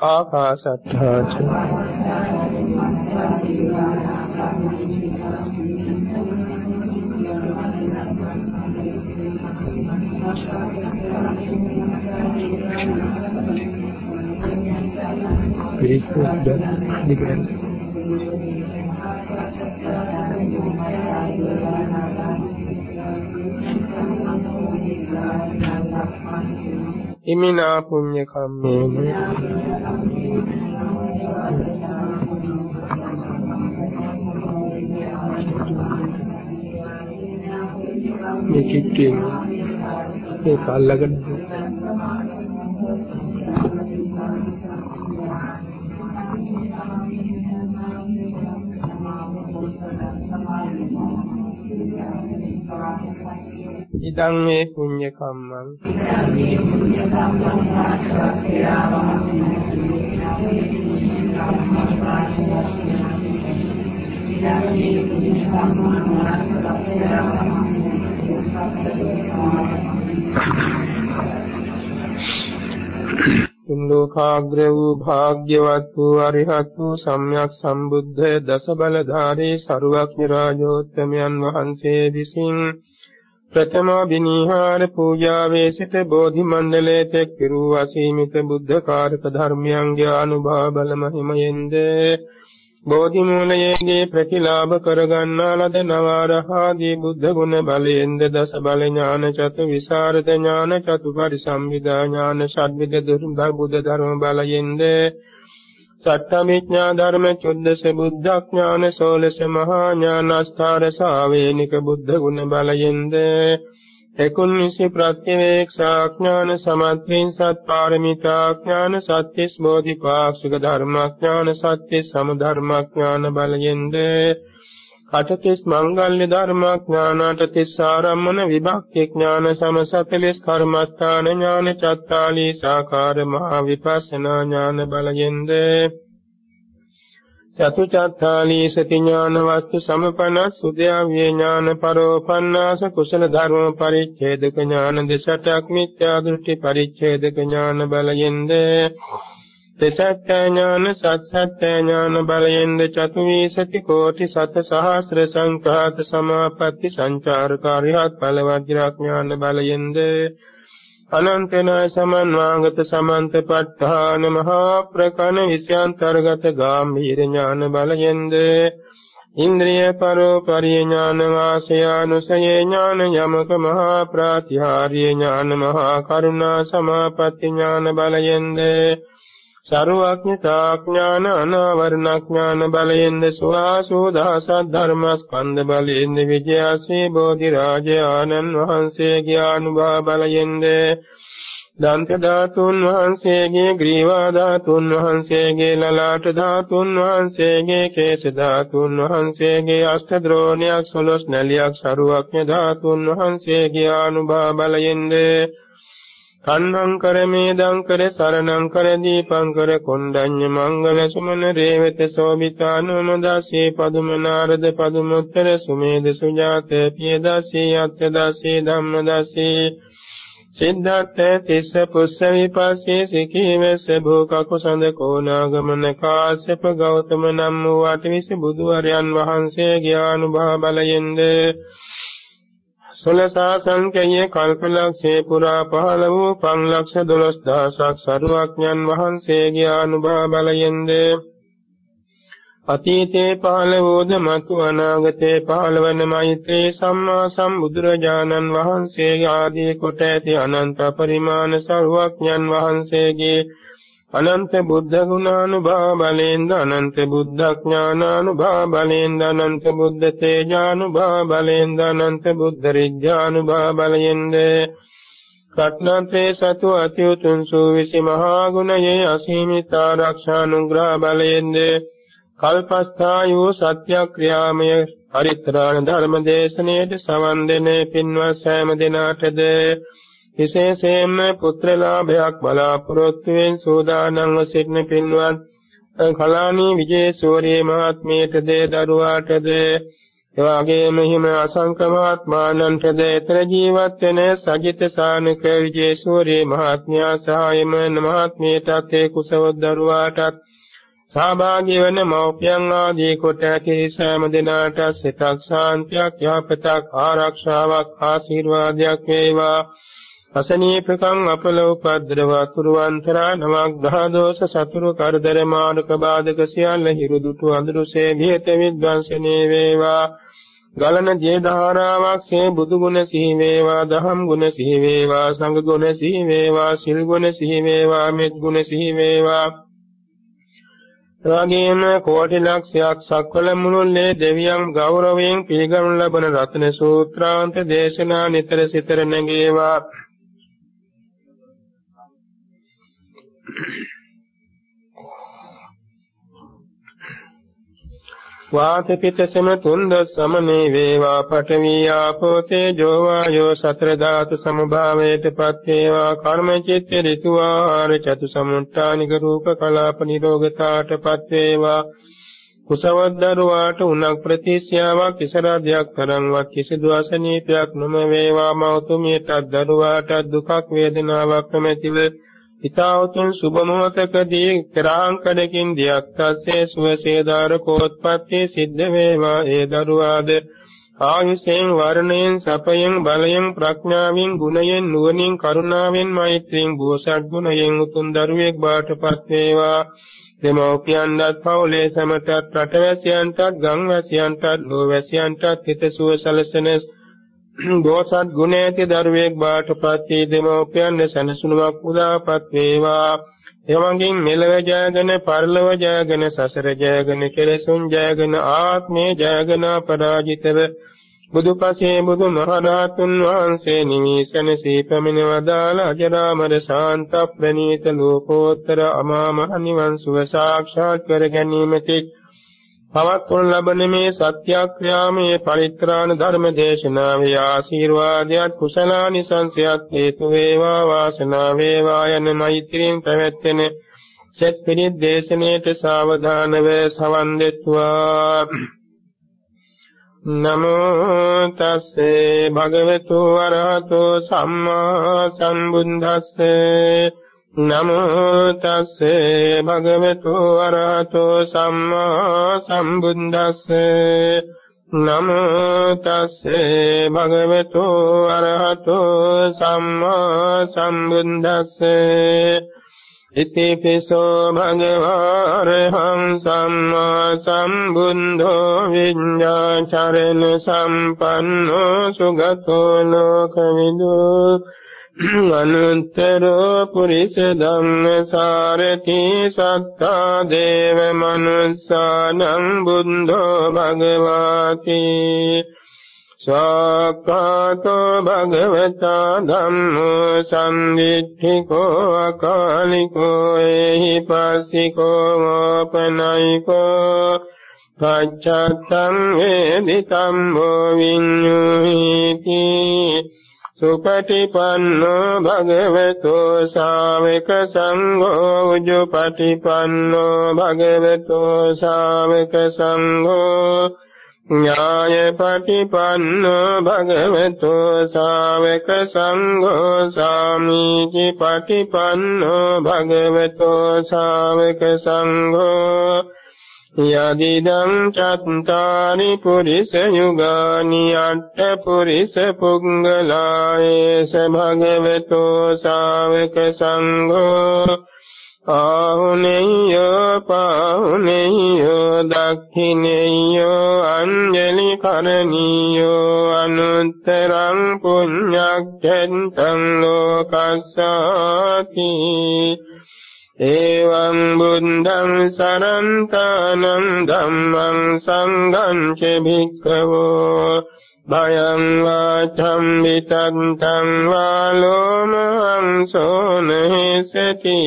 කරලා ටිකක් කරලා ඉමිනා පුඤ්ඤ කම්මේන මේ කිට්ටේ ඒක අල්ලගෙන ඉදං මේ පුඤ්ඤ කම්මං ඉදං මේ පුඤ්ඤ කම්මං තුන්ලෝකාග්‍ර වූ භාග්‍යවත් වූ අරිහත් වූ සම්්‍යක් සම්බුද්ධ දස බලධාරී සරුවක්ඥ රාජෝත්තමයන් වහන්සේ විසින් ප්‍රථම බිනීහාර පූජාවේ සිට බෝධි මණ්ඩලයේ තෙක් පිරූ අසීමිත බුද්ධ කාරක ධර්මයන්ගේ අනුභව බල මහිමයෙන්ද බෝධි මූලයේදී ප්‍රතිලාභ කරගන්නා ලද නවාරහාදී බුද්ධ ගුණ බලයෙන්ද දස බල ඥාන චතු විසරද ඥාන චතු පරිසම්විදා ඥාන ෂඩ්විද දුර්බ බුද්ධ ධර්ම බලයෙන්ද සත්තමිඥා ධර්ම චුද්දස බුද්ධඥාන සෝලස මහා ඥානස්ථාර සාවේනික බුද්ධ ගුණ බලයෙන්ද එකුන්විසි ප්‍රත්‍යවේක්ෂා ඥාන සමත්‍රින්සත් පාරමිතා ඥාන සත්‍තිස් බෝධිපාක්ෂික ධර්මඥාන සත්‍තිස් සමධර්මඥාන බලයෙන්ද කටතිස් මංගල්‍ය ධර්මඥානට තිස්සාරම්මන විභක්ති ඥාන සමසතලිස් කර්මස්ථාන ඥාන චත්තාලී සාකාර මහා විපස්සනා ඥාන බලයෙන්ද චතුචත්තාලී සති ඥාන වස්තු සමපන සුදයාවිය ඥාන පරෝපන්නාස කුසල ධර්ම පරිච්ඡේදක ඥාන දෙසටක් මිත්‍යා දෘෂ්ටි පරිච්ඡේදක ඥාන බලයෙන්ද දෙසත්‍ය ඥාන සත්සත්‍ය ඥාන බලයෙන්ද චතුවිසති කෝටි සත සහස්‍ර සංඛාත සමාපatti සංචාරකාරියත් ඵල වජ්‍රඥාන බලයෙන්ද අනන්තන සමන්වාගත සමන්තපත්තාන මහා ප්‍රකණ විෂයාන්තර්ගත ගාම්භීර ඥාන බලයෙන්ද ඉන්ද්‍රිය පරෝ පරිය ඥාන වාසයානුසයේ ඥාන යමක මහා ප්‍රාතිහාර්ය ඥාන මහා කරුණා සමාපatti ඥාන බලයෙන්ද සරුවඥතා ඥාන අනාවරණ ඥාන බලයෙන්ද සුවාසෝ දහසත් ධර්මස්කන්ධ බලයෙන්ද විජයාසී බෝධි රාජ ආනන් වහන්සේගේ අනුභව බලයෙන්ද දන්ත ධාතුන් වහන්සේගේ ග්‍රීවා ධාතුන් වහන්සේගේ ලලාට ධාතුන් වහන්සේගේ කේශ ධාතුන් වහන්සේගේ අෂ්ඨ ද්‍රෝණයක් සොළොස් නැලියක් සරුවඥ ධාතුන් වහන්සේගේ අනුභව බලයෙන්ද කන්නං කර මේදං කර සරණං කර දීපං කර කොණ්ඩඤ්ඤ මංගල සුමන රේවත සෝවිතානුමදාසී පදුම නාරද පදුමුත්තර සුමේද සුජාත පියදාසී අත්ථදාසී ධම්මදාසී සිද්ධාර්ථ තිස්ස පුස්ස විපස්සේ සිකීමෙස භූකකුසඳ කෝනාගමන කාශ්‍යප ගෞතම නම් වූ අටවිසි බුදුවරයන් වහන්සේ ඥානුභව බලයෙන්ද සොලසා සංකේය කල්පලක්ෂේ පුරා පහළ වූ 512000ක් සරුවක්ඥන් වහන්සේගේ අනුභව බලයෙන්ද අතීතේ පහළ වූද මතු අනාගතේ පහළ වන මෛත්‍රී සම්මා සම්බුදුරජාණන් වහන්සේගේ ආදී කොට ඇති අනන්ත පරිමාණ සරුවක්ඥන් වහන්සේගේ අනන්ත බුද්ධ ගුණානුභව බලෙන්ද අනන්ත බුද්ධ ඥානානුභව බලෙන්ද අනන්ත බුද්ධ තේජානුභව බලෙන්ද අනන්ත බුද්ධ රිජ්ජානුභව බලෙන්ද රත්නත්‍රේ සතු අතිඋතුම් සූවිසි මහා ගුණයේ අසීමිත ආරක්ෂානුග්‍රහ බලයෙන්ද කල්පස්ථායෝ සත්‍යක්‍රියාමය පරිත්‍රාණ ධර්ම දේශනයේද සවන් දෙනේ පින්වත් සෑම දිනාටද විශේෂයෙන්ම පුත්‍රලාභයක් බලාපොරොත්තු වෙන සෝදානම්ව සිටින පින්වත් කලානී විජේසූරිය මහත්මියටද දරුවාටද එවාගේම හිම අසංකමාත්මානන්ටද ඊතර ජීවත් වෙන සජිත සානක විජේසූරිය මහත්මයා සහායම මහත්මියටත් ඒ කුසව දරුවාටත් සහභාගී වන මෞපියන් ආදී කොට ඇති සෑම දිනාට සිතක් ශාන්තියක් යහපතක් ආරක්ෂාවක් ආශිර්වාදයක් වේවා. අසනීපකං අපලෝපද්දව අතුරුවන්තරා නමක් දහදෝෂ සතුරු කරදර මානක බාධක සියල්ල හිරු දුටු අඳුරුසේ විහෙත විද්වංශනේ වේවා. ගලන ජේ ධාරාවක් සේ බුදු ගුණ සිහි වේවා දහම් ගුණ සිහි වේවා සංඝ ගුණ සිහි වේවා සිල් ගුණ සිහි වේවා මෙත් ගුණ සිහි වේවා. එවැගේම කෝටි ලක්ෂයක් සක්වල මුළුල්ලේ දෙවියන් ගෞරවයෙන් පිළිගනු ලබන රත්න සූත්‍රාන්ත දේශනා නිතර සිතර නැගේවා. වාත පිට සම තුන්ද සමනේ වේවා පඨවි ආපෝ තේජෝ වායෝ සතර ධාතු සමභාවයට පත් වේවා කර්ම චිත්ත ඍතු ආහාර චතු සමුත්ථානික රූප කලාප නිරෝගතාට පත් වේවා කුසවද්දරුවාට උණක් ප්‍රතිශ්‍යාවක් කිසරදයක් තරම්වත් කිසිදු අසනීපයක් නොම වේවා මෞතුමියටත් දරුවාට දුකක් වේදනාවක් නොමැතිව හිතාවතුන් සුබ මොහතකදී ක්‍රාංකඩකින් දියක් තස්සේ සුවසේදාර කෝත්පත්ති සිද්ධ වේවා. ඒ දරුවාද ආයුෂයෙන් වර්ණයෙන් සපයෙන් බලයෙන් ප්‍රඥාවෙන් ගුණයෙන් නුවණින් කරුණාවෙන් මෛත්‍රියෙන් බෝසත් ගුණයෙන් උතුම් දරුවෙක් බාටපත් වේවා. දෙමෝපියන්වත් පවුලේ සමටත් රටවැසියන්ටත් ගම්වැසියන්ටත් ලෝවැසියන්ටත් හිතසුව සලසන දෝසත් ගුණ ඇති දරුවෙක් බාටපත් වී දෙමෝපියන් සැනසුණුවක් උදාපත් වේවා. එවංගින් මෙලව ජයගෙන පරලොව ජයගෙන සසර ජයගෙන කෙලෙසුන් ජයගෙන ආත්මේ ජයගෙන පරාජිතව බුදුපසේ බුදු මහරහතුන් වහන්සේ නිමිසන සීපමින වදාළ අජරාමර ශාන්ත ප්‍රණීත ලෝකෝත්තර අමා මහ නිවන් සුව සාක්ෂාත් කර ගැනීමට පවත්වන ලබන මේ සත්‍යක්‍රියාමේ පරිත්‍රාණ ධර්ම දේශනාවේ ආශිර්වාදයක් කුසලානිසංසයක් හේතු වේවා වාසනාව වේවා යන මෛත්‍රියෙන් පැවැත්වෙන සෙත් පිළිත් දේශනයේට සාවධානව සවන් දෙත්වා. නමෝ තස්සේ භගවතු වරහතෝ සම්මා සම්බුද්දස්සේ. නමෝ තස්සේ භගවතු අරහතෝ සම්මා සම්බුද්දස්සේ නමෝ තස්සේ භගවතු අරහතෝ සම්මා සම්බුද්දස්සේ ඉති පිසෝ භගවාරහං සම්මා සම්බුද්ධෝ විඤ්ඤාචරණ සම්පන්නෝ සුගතෝ ලෝකවිදෝ අනුත්තරෝ පුරිස ධම්මසාරති සත්තා දේව මනුස්සානං බුද්ධෝ භගවාති. සාක්කාතෝ භගවතා ධම්මෝ සම්දිත්තිකෝ අකාලිකෝ එහි පස්සිකෝ මෝපනයිකෝ. පච්චත්තං වේදිතම් භෝ විඤ්ඤුහිති. සුපටිපන්නෝ භගවතෝ ශාවක සංඝෝ උජුපටිපන්නෝ භගවතෝ ශාවක සංඝෝ ඥායපටිපන්නෝ භගවතෝ ශාවක සංඝෝ සාමීචි පටිපන්නෝ භගවතෝ ශාවක සංඝෝ යදිදං චත්තාරි පුරිස යුගානි අට්ඨ පුරිස පුංගලායේස භගවතෝ ශාවක සංඝෝ ආහුනේයෝ පාහුනේයෝ දක්ඛිනේයෝ අංජලි කරණීයෝ අනුත්තරං පුඤ්ඤක්ඛෙන්තං ලෝකස්සාති එවං බුද්ධං සරන්තානං ධම්මං සංඝං ච භික්ඛවෝ භයං වාචම් විතන්තං වාලෝමහං සෝනහිසති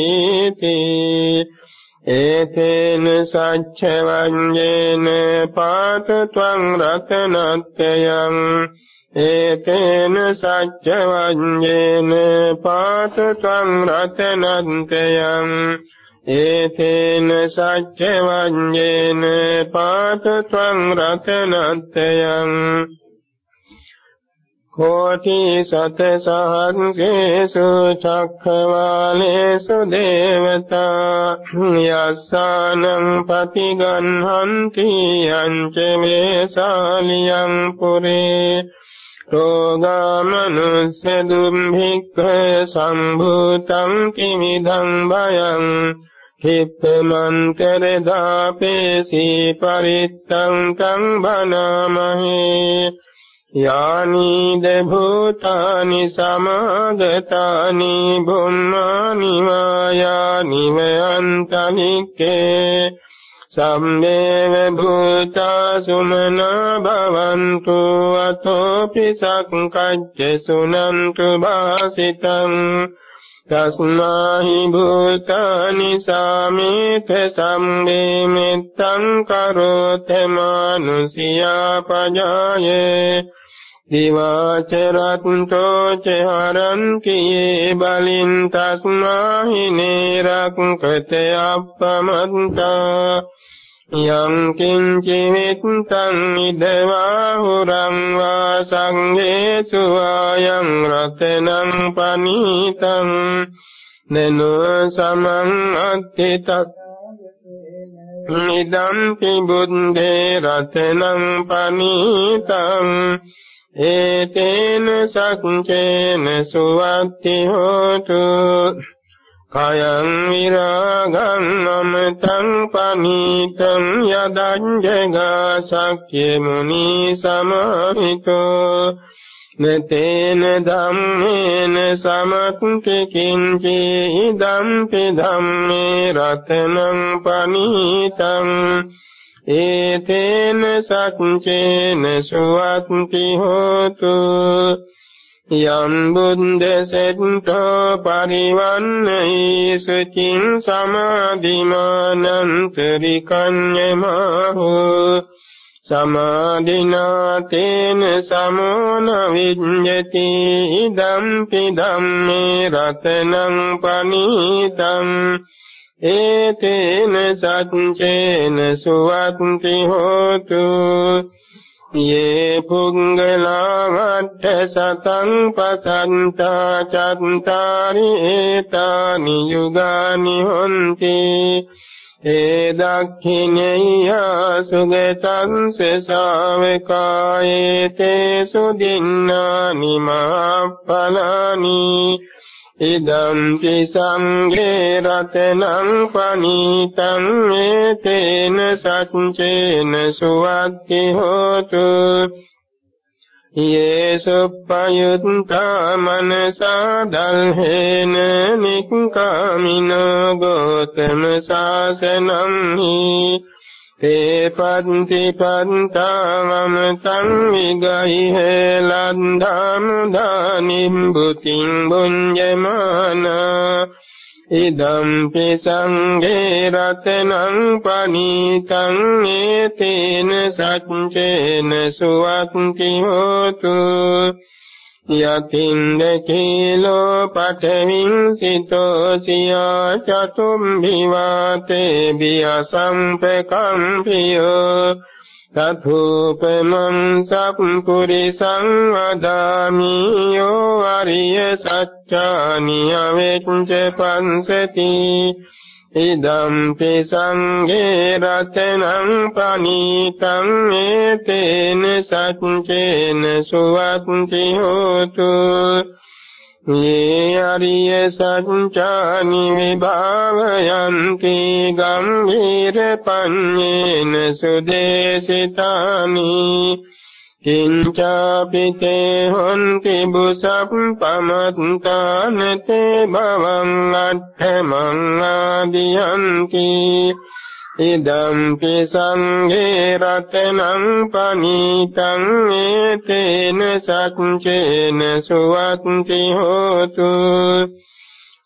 ඒතේන සච්ච වඤ්ඤේන පාත ත්වං රතනත්‍යං ඒතේන සච්ච වඤ්ඤේන පාතතං රතනන්තයං ඒතේන සච්ච වඤ්ඤේන පාතතං රතනන්තයං කෝටි සත සහංසේසු චක්ඛවාලේසු දේවතා යස්සානං පතිගන්හන්ති යංච මේ ශාලියං පුරේ රෝගාමනුස්ස දුම්භික්ඛ සම්භූතං කිමිදං භයං හිප්පමන්තර දාපේසී පරිත්තං තං බනමහේ යානීද භූතානි සමාගතානි බුම්මානි වායානි වයන්තනික්කේ සම්මේව භූතා සුමනා භවන්තු අතෝපි සක්කච්ඡ සුනන්තු භාසිතං තස්මාහි භූතානි සාමේත සම්මේ මෙත්තං කරෝත මානුසියා පජායේ දිවාචරත්තෝ චහරන්තියේ බලින් තස්මාහි නේරක්කත අප්පමන්තා යං කිංචි විත්තං ඉදවාහුරං වා සංඝේසු ආයං රතනං පනීතං නනෝ සමං අත්තිතත් නිදම්පි බුද්ධේ රතනං පනීතං ඒතේන සක්චේන සුවත්ති හෝතු කයං විරාගං අමතං පනීතං යදං ජගා සක්්‍ය මුනි සමහිතෝ නතේන ධම්මේන සමත්ති කිංචි ඉදම්පි ධම්මේ රතනං පනීතං. ඒතේන සක්චේන සුවත්ති හෝතු. යම් බුද්දසෙත්තෝ පරිවන්නයි සුචින් සමාධිමානන්තරිකඤ්ඤමහු සමාධිනාතේන සමෝන විඤ්ඤති ඉදම්පි ධම්මේ රතනං පනීතං ඒතේන සච්චේන සුවත්ති හෝතු යේ පුංගලාවට්ඨ සතං පසන්තා චත්තාරි ඒතානි යුගානි හොන්ති ඒ දක්ඛිනේය සුගතං සසාවකායේතේ සුදින්නානි මහප්පලානි ඉදම්පි සංඝේ රතනං පනීතං ඒතේන සච්චේන සුවක්ඛි හෝතු. යේසුප්පයුත්තා මනසා දල්හේන නික්ඛාමිනෝ ගෝතම සාසනං හි තේ පන්ති පන්තාවම තං විගයිහෙ ලන්ධාමුදානිම් බුතින් බුඤ්ජමාන ඉදම්පි සංඝේ රතනං පනීතං ඒතේන සච්චේන සුවත්ති හෝතු යතින්ද කීලෝ පඨවින් සිතෝ සියා චතුම් භිවාතේ බියසම්පකම්පියෝ තථූපමං සප්පුරිසං වදාමි යෝ අරිය සත්‍යානි අවෙච්ච පංසති ඉදම්පි සංඝේ රතනං පනීතං ඒතේන සච්චේන සුවත්ති හෝතු යේ අරිය සත්‍යානි විභාවයන්ති ගම්භීර පඤ්ඤේන සුදේශිතානි කිංචාපිතේ හොන්ති බුසප්පමත්තාන තේ භවං අට්ඨමං ආදියන්ති. ඉදම්පි සංඝේ රතනං පනීතං ඒතේන සච්චේන සුවත්ති හෝතු.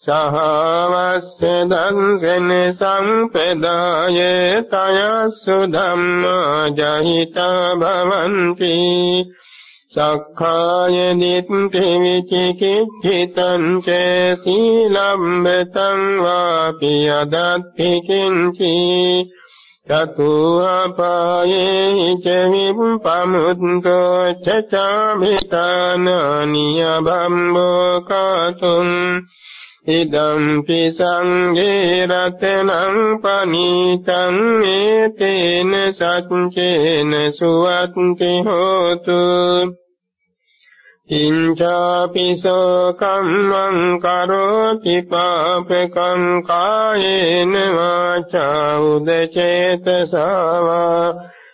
සහවස්ස දංසන සංපදාය තයස්සු ධම්මා ජහිතා භවಂತಿ. සක්ඛාය දිට්ඨි විචිකිච්ඡිතං ච සීලම්බතං වාපි අදත්ති කිංචි. චතුහපායේ ච විප්පමුත්තෝ ච චාමිතානානිය භම්බෝකාතුං ඉදම්පි සංඝේ රතනං පනීතං ඒතේන සච්චේන සුවත්ති හෝතු ඉංචාපිසෝ කම්මං කරෝති පාපකං කායේන වාචා උදචේතසාවා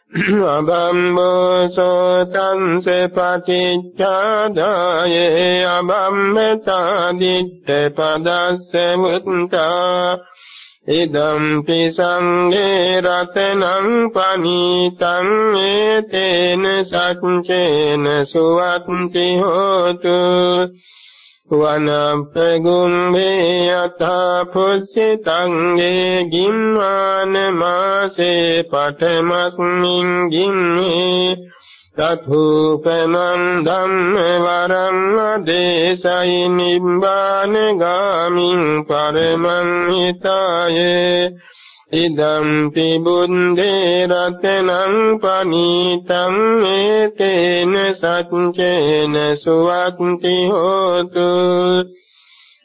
අබම්බෝසෝ තංස පටිච්චාදායේ අබම්මතා දිට්ඨ පදස්ස මුත්තා. ඉදම්පි සංඝේ රතනං පනීතං ඒතේන සච්චේන සුවත්ති හෝතු. වනප්පගුම්මේ යතා පුස්සිතං ගේ ගින්වාන මාසේ පඨමස්මින් ගින්නේ තථූපමං ධම්ම වරං අදේශයි නිබ්බාන ගාමින් පරමං හිතායේ ඉදම් පිබුන්දේ රතනං පනීතං ඒතේන සච්චේන සුවත්ති හෝතු.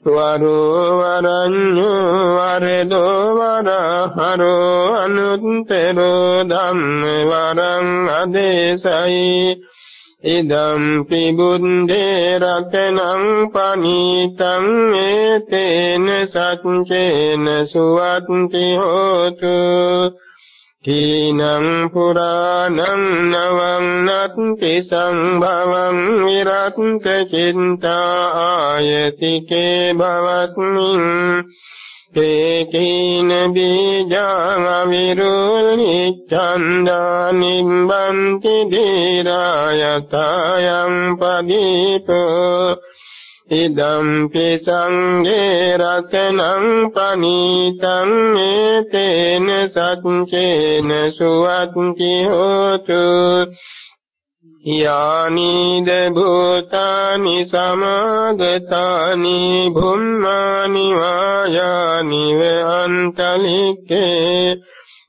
වරෝ වරඤ්ඤෝ වරදෝ වරහරෝ අනුත්තරෝ ධම්ම වරං අදේශයි. ඉදම් පිබුන්දේ රතනං පනීතං ඒතේන සච්චේන සුවත්ති හෝතු. කීනං පුරාණං නවං නත්ති සංභවං විරත්ත චින්තා ආයතිකේ භවස්මින්. තේකීන බීජං අවිරුල්හි ඡන්දා නිබ්බන්ති දීරායතයන් පදීපෝ ඉදම්පි සංඝේ රතනං පනීතං ඒතේන සච්චේන සුවත්ති හෝතු. යානිද භූතානි සමාගතානි භුම්මානි වායානි වන්තලික්කේ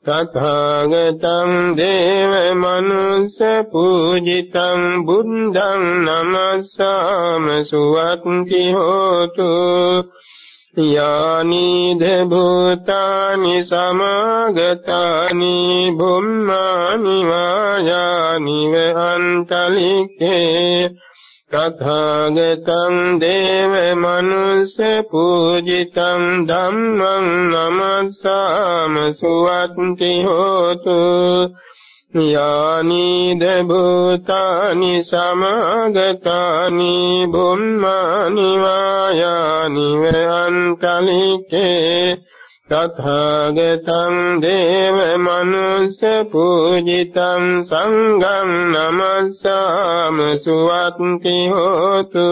තථාගතං දේව මනුස්ස පූජිතං බුද්ධං නමස්සාම සුවත්ති හෝතු යානිද භූතානි සමාගතානි බුම්මානි වායානි වහන්තලිකේ තථාගතං දේව මනුස්ස පූජිතං ධම්මං නමස්සාම සුවත්ති හෝතු යානිද භූතානි සමාගතානි බුම්මානි වායානි වහන්තලිකේ තථාගතං දේව මනුස්ස පූජිතං සංඝං නමස්සාම සුවත්ති හෝතු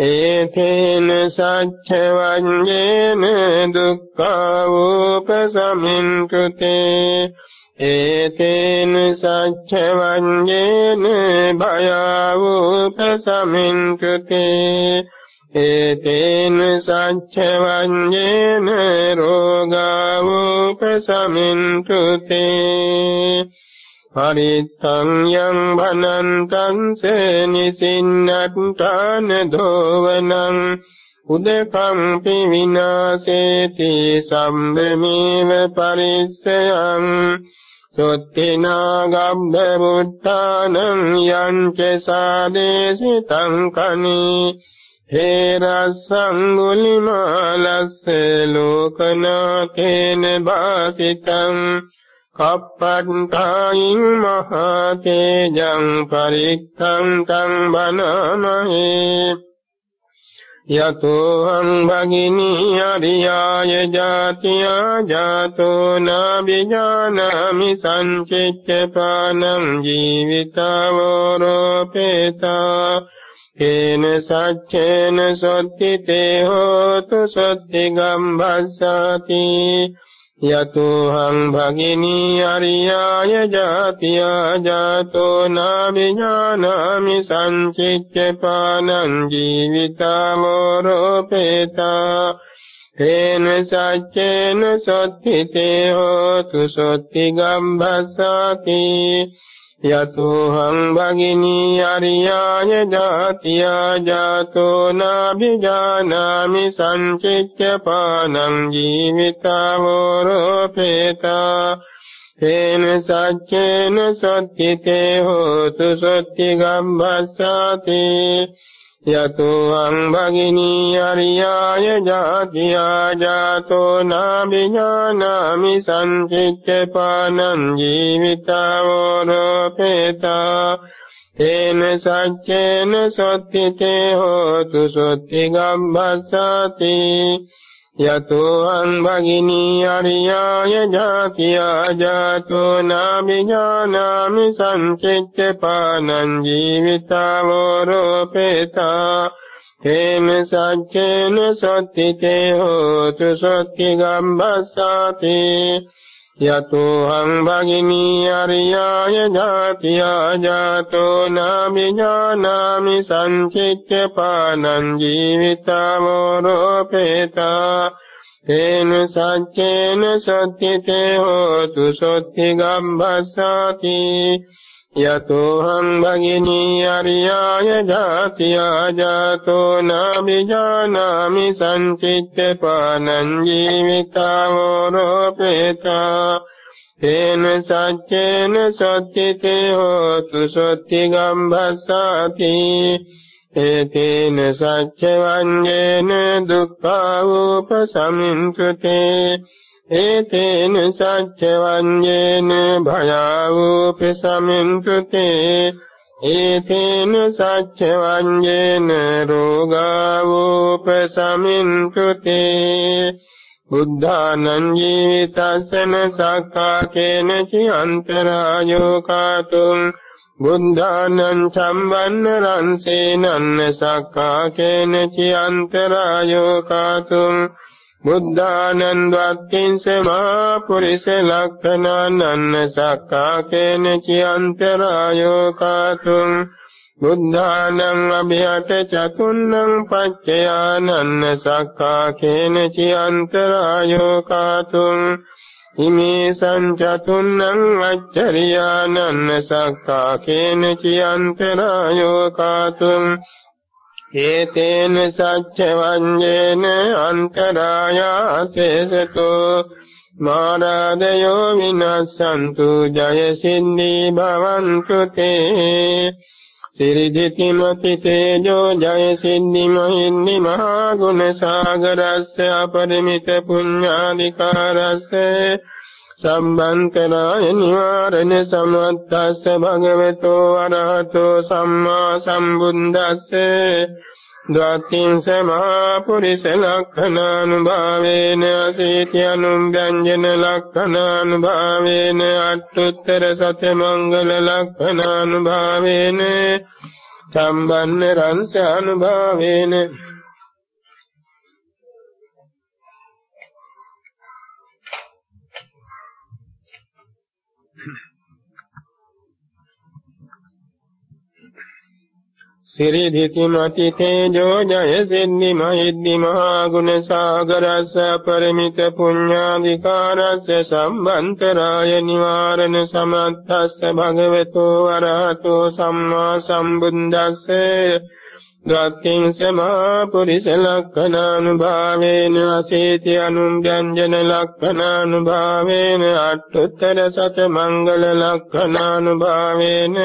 ඒතේන සච්ච වඤ්ඤේන දුක්ඛෝපසමින්තුතේ ඒතේන සච්ච වඤ්ඤේන භයෝපසමින්තුතේ ඒතේන සච්ච වඤ්ඤේන රෝගාවෝපසමින්තුතේ පරිත්තං යං භනන්තං සේනිසින්නත්තාන දෝවනං උදකම්පි විනාසේති සම්බමේව පරිස්සයං සොත්තිනා ගබ්බ බුත්තානං යං ච සාදේසිතං කනී. හේරස්සං මුලිමාලස්ස ලෝකනාකේන වාසිතං කප්පට්ඨායින් මහතේජං පරික්ඛං තං බනමහේ. යතෝහං භගිනී අරියාය ජාතියා ජාතෝ නාබිජානාමි සංචිච්ච පානං ජීවිතවෝරෝපේතා කේන සච්චේන සොත්ති තේ හෝතු සොත්ති ගම්බස්සති යතුහං භගිනී අරියාය ජාතියා ජාතෝ නාවිඥානාමි සංචිච්ච පානං ජීවිතාමෝරෝපේතා තේන සච්චේන සොත්ති තේ හෝතු සොත්ති ගම්බස්සති යතුහං භගිනී අරියාය ජාතියා ජාතෝ නාභිජානාමි සංචිච්ච පානං ජීවිතාවෝරෝපේතා තේන සච්චේන සත්‍තිතේ හෝතු සත්‍ති ගම්බස්සාති යතෝ අං භගිනී අරියාය ජාතියා ජාතෝ නාබිඥානාමි සංචිච්ච පානං ජීවිතාවෝරෝපේතා තේන සච්චේන සත්‍තිතේ හෝතු සත්‍ති ගම්බස්සාති යතෝ අං භගිනී අරියාය ජාතියා ජාතෝ නාමිඥානාමි සංචෙච්ච පානං ජීවිතාවෝරෝපේතා හේම සච්චේන සත්‍තිතේ හෝතු සත්‍ති ගම්බස්සාති යතෝ හං භගිනී අරියාය ජාතියා ජාතෝ නාමිඥානාමි සංචිච්ච පානං ජීවිතාවෝරෝපේතා තේන සච්චේන සත්‍යිතේ හෝතු සොත්ති ගම්බස්සාති යතෝහං භගිනී අරියාය ජාතියා ජාතෝ නාමිජානාමි සංචිත්ත පානං ජීවිතාවෝරෝපේතා තේන සච්චේන සත්‍යිතේ හෝතු සොත්ති ගම්බස්සාති ඒතේන සච්ච වඤ්ඤේන දුක්ඛාවෝපසමින්තුතේ ඒතේන සච්ච වඤ්ඤේන භයාවෝපසමින්තුතේ ඒතේන සච්ච වඤ්ඤේන රෝගාවෝපසමින්තුතේ බුද්ධානං ජීවිතස්සන සක්කාකේන චි අන්තරායෝ කාතුං බුද්ධානං සම්වන්න රන්සේනන්න සක්කාකේන චි අන්තරායෝ කාතුං බුද්ධානං වක්ඛින් සමා පුරිස ලක්ඛනානන්න සක්කාකේන චි අන්තරායෝ කාතුං බුද්ධානං අභියට චතුන්නං පච්චයානන්න සක්කාකේන චි අන්තරායෝ කාතුං ඉමේ සංචතුන්නං අච්චරියානන්න සක්කාකේන චි අන්තරායෝ කාතුං ඒතේන සච්ච වඤ්ඤේන අන්තරායාසේසතෝ මාරාදයෝ විනස්සන්තු ජය සින්නී භවන්තු තේ සිරිදිතිමති තේජෝ ජය සින්නි මහින්නි මහා ගුණ සාගරස්ස අපරිමිත පුඤ්ඤානිකාරස්ස සම්බන්තරාය නිවාරණ සමත්තස්ස භගවතෝ අරහතෝ සම්මා සම්බුද්දස්ස ද්වාතිං සමා පුරිස ලක්ඛනානුභාවේන අසීති අනුභ්‍යංජන ලක්ඛනානුභාවේන අට්ඨුත්තර සත්‍ය මංගල ලක්ඛනානුභාවේන සම්බන්න රංස අනුභාවේන සිරි ධිති මති තේජෝ ජය සින්නි මහිද්දි මහා ගුණ සාගරස්ස පරිමිත පුඤ්ඤාධිකාරස්ස සම්බන්තරාය නිවාරණ සමත්තස්ස භගවතෝ අරහතෝ සම්මා සම්බුද්දස්ස දත්තිං සමා පුරිස ලක්ඛනානුභාවේන අසීති අනුභ්‍යංජන ලක්ඛනානුභාවේන අට්ඨුත්තර සත මංගල ලක්ඛනානුභාවේන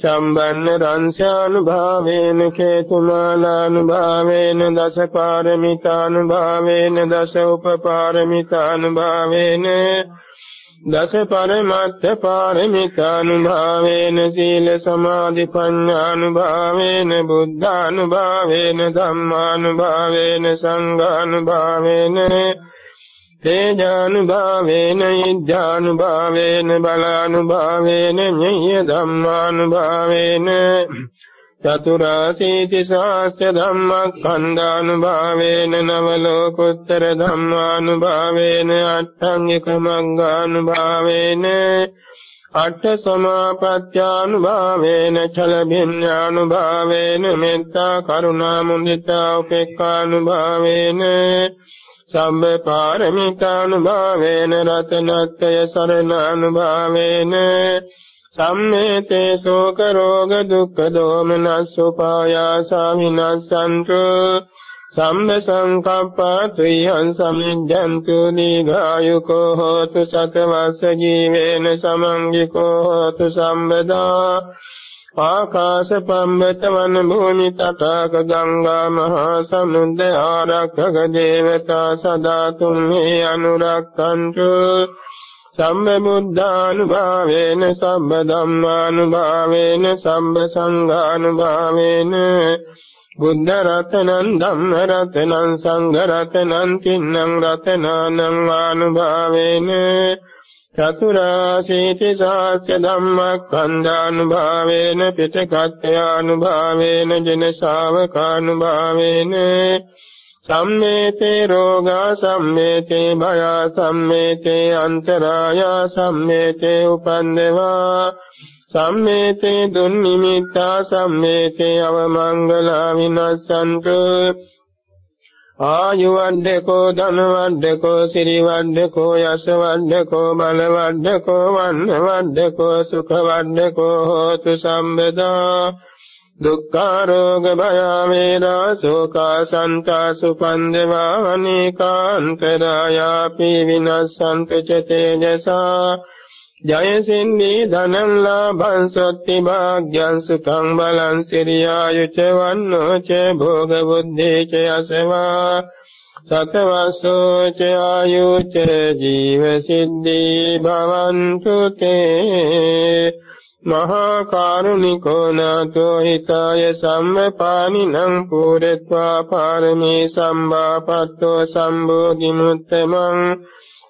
සම්බන්න රංශානුභාවේන කේතුමාලානුභාවේන දස පාරමිතානුභාවේන දස උපපාරමිතානුභාවේන දස පරමත්ත පාරමිතානුභාවේන සීල සමාධි ප්‍රඥානුභාවේන බුද්ධානුභාවේන ධම්මානුභාවේන සංඝානුභාවේන තේජානුභාවේන ඉද්ධානුභාවේන බලානුභාවේන ඤය ධම්මානුභාවේන චතුරාසීති සාස්ත්‍ය ධම්මස්කන්ධානුභාවේන නව ලෝකුත්තර ධම්මානුභාවේන අට්ඨංගික මග්ගානුභාවේන අට්ඨ සමාපත්‍යානුභාවේන චල භින්නානුභාවේන මෙත්තා කරුණා මුදිතා උපේක්ඛානුභාවේන සම්බ පාරමිතානුභාවේන රතනත්ය සරණානුභාවේන සම්මේතේ ශෝක රෝග දුක්ඛ දෝමනස් උපායාසා විනස්සන්තු සම්ම සංකප්පතුයං සමිජ්ජන්තු දීඝායුකෝ හෝතු සතවස්ස ජීවේන සමංගිකෝ හෝතු සම්බදා ආකාශ පම්බත වන භූමි තටාක ගංගා මහා සමුද්ද ආරක්ෂක දේවතා සදා තුම්හි අනුරක්ඛන්තු සම්ම බුද්ධානුභාවේන සම්බ ධම්මානුභාවේන සම්බ සංඝානුභාවේන බුද්ධ රතනං ධම්ම රතනං සංඝ රතනං තින්නම් රතනානං ආනුභාවේන චතුරාසීති සාස්‍ය ධම්මක්ඛන්ධානුභාවේන පිටකත්ත්‍යානුභාවේන ජන ශාවකානුභාවේන සම්මේතේ රෝගා සම්මේතේ භයා සම්මේතේ අන්තරායා සම්මේතේ උපන්දවා සම්මේතේ දුන්නිමිත්තා සම්මේතේ අවමංගලා විනස්සන්තු ආයුවණ්ඩකෝ ධනවණ්ඩකෝ සිරිවණ්ඩකෝ යසවණ්ඩකෝ බලවණ්ඩකෝ වන්නවණ්ඩකෝ සුඛවණ්ඩකෝ හෝතු සම්බදා. දුක්ඛාරෝග භය වේදා ශෝකා සන්තා සුපන්දවා අනේකාන්තරායාපි විනස්සන්ත ච තේජසා. ජයසින්නේ ධනං ලාභං සත්‍ති භාග්‍යං සුඛං බලං සිරියායුච වන්නෝ ච භෝග බුද්ධේ ච යසවා සතවස්සෝ ච ආයුච ජීව සිද්ධි භවන්තු තේ මහා කරුණිකෝ නාතෝ හිතාය සම්මපානිනං පුරත්වා පාරමී සම්බාපත්තෝ සම්බෝධි මුත්තමං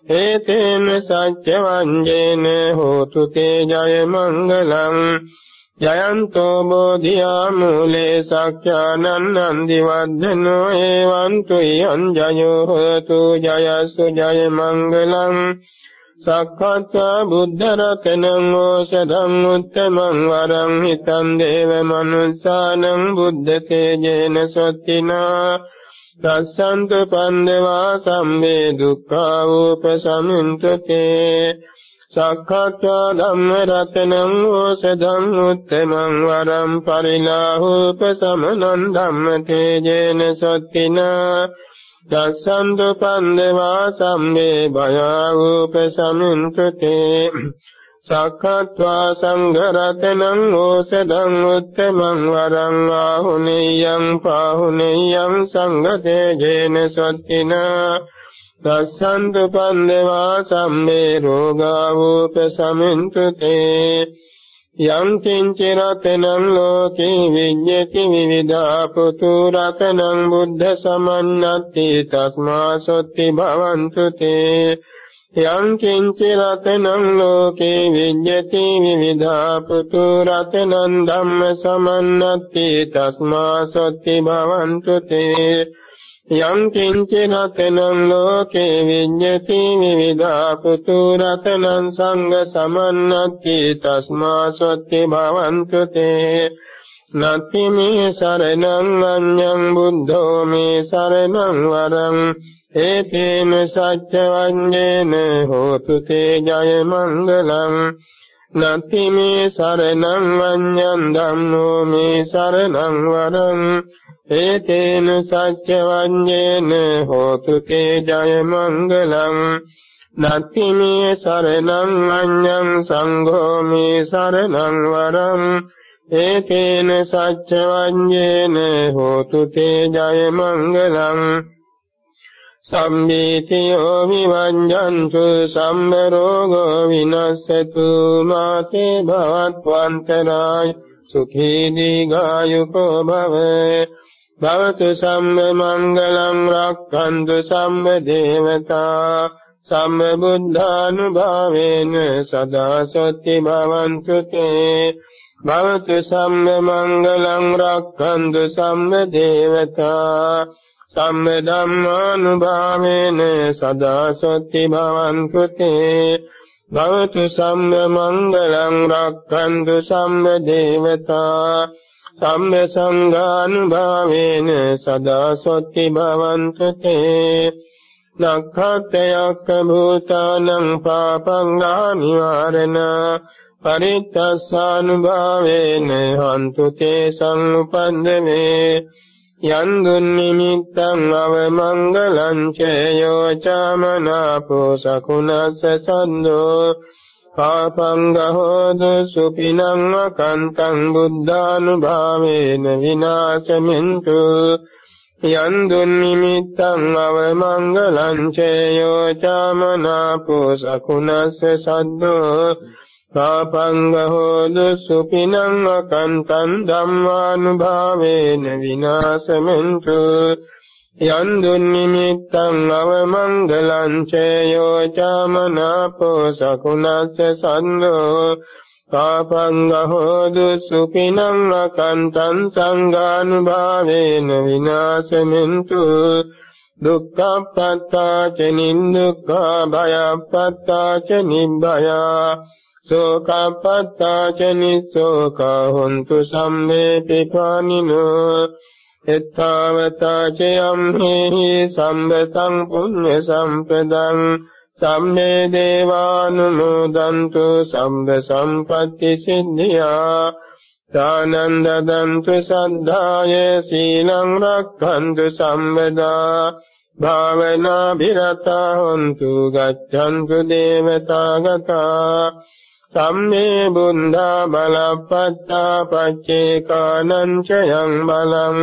ඒතේන සච්ච වංජේන හෝතු තේ ජය මංගලං ජයන්තෝ බෝධියා මූලේ සක්ඛානං දිවද්දනෝ එවන්තු යං ජයෝ හෝතු ජයසු ජය මංගලං සක්කත්තා බුද්ධ රතනං ඕසදං උත්තමං වරං හිතං දේව මනුස්සානං බුද්ධ තේජේන සොත්තිනා සස්සන්ත පන්දවා සම්මේ දුක්ඛා උපසමින්තේ සක්කත්තා ධම්ම රතනං ඕසදං උත්තමං වරං පරිලාහූපසමනං ධම්ම තේජේන සොත්තිනා දස්සන්තු පන්දවා සම්මේ භයාවූප සමින්තුතේ සක්ඛත්වා සංඝරතනං ඕසදං උත්තමං වරං ආහුනේයං පාහුනේයං සංඝතේ ජේන සත්තිනා දස්සන්තු පන්දවා සම්මේ රෝගාවූප සමින්තුතේ යං කිංචි රතනං ලෝකේ විඤ්ඤති විවිධා පුතු රතනං බුද්ධ සමන්නත්ති තස්මා සොත්ති භවන්තු තේ යං කිංචි රතනං ලෝකේ විඤ්ඤති විවිධා පුතු රතනං ධම්ම සමන්නත්ති තස්මා සොත්ති භවන්තු තේ. යං කිංචි රතනං ලෝකේ විඤ්ඤති විවිධා පුතු රතනං සංඝ සමන්නත්ති තස්මා සොත්ති භවන්තු තේ. නත්ති මේ සරණං අඤ්ඤං බුද්ධෝ මේ සරණං වරං ඒතේන සච්ච වඤ්ඤේන හෝතු තේ ජය මංගලං. නත්ති මේ සරණං අඤ්ඤං ධම්මෝ මේ සරණං වරං. ඒතේන සච්ච වඤ්ඤේන හෝතු තේ ජය මංගලං. නත්ති මේ සරණං අඤ්ඤං සංඝෝ මේ සරණං වරං. ඒතේන සච්ච වඤ්ඤේන හෝතු තේ ජය මංගලං. සම්මේතියෝ විවංජන්තු සම්ම රෝගෝ විනස්සතු මාතේ භවත්වන්තරාය සුඛී දීඝායුකෝ භවේ භවතු සම්ම මංගලං රක්ඛන්තු සම්ම දේවතා සම්ම බුද්ධානුභාවේන සදා සොත්ති භවන්තු තේ භවතු සම්ම මංගලං රක්ඛන්තු සම්ම දේවතා සම්ම ධම්මානුභාවේන සදා සොත්ති භවන්තු තේ භවතු සම්ම මංගලං රක්ඛන්තු සම්ම දේවතා. සම්ම සංඝානුභාවේන සදා සොත්ති භවන්තු තේ නක්ඛතයක්ඛ භූතානං පාපං ආනිවාරණ. පරිත්තස්සානුභාවේන හන්තු තේ සංඋපන්දනේ යන් දුන්නිමිත්තං අවමංගලං චේයෝ චාමනාපෝ සකුණස්ස සන්දෝ පාපංගහෝද සුපිනං අකන්තං බුද්ධානුභාවේන විනාශමින්තු යන් දුන්නිමිත්තං අවමංගලං චේයෝ චාමනාපෝ සකුණස්ස සද්දෝ පාපංගහෝද සුපිනං අකන්තං ධම්මානුභාවේන විනාශමෙන්තු යන් දුන්නිමිත්තං අවමංගලං චේයෝ චාමනාපෝ සකුණස්ස සන්දෝ පාපංගහෝද සුපිනං අකන්තං සංඝානුභාවේන විනාශමෙන්තු දුක්ඛපත්තා ච නින්දුක්ඛා භයපත්තා ච නිබ්බයා සෝකපත්තා ච නිසෝකා හොන්තු සම්මේති පානිනෝ එත්තාවතා ච යම් හේහි සම්බතං පුඤ්ඤ සම්පදං සම්මේ දේවානුමෝදන්තු සම්බ සම්පත්‍ති සිද්ධියා දානන්දදන්තු සද්ධාය සීලං රක්ඛන්තු සම්බදා භාවනා විරතා හොන්තු ගච්ඡන්තු දේවතා ගතා සම්මේ බුද්ධා බලප්පත්තා පච්චේකානං චයං බලං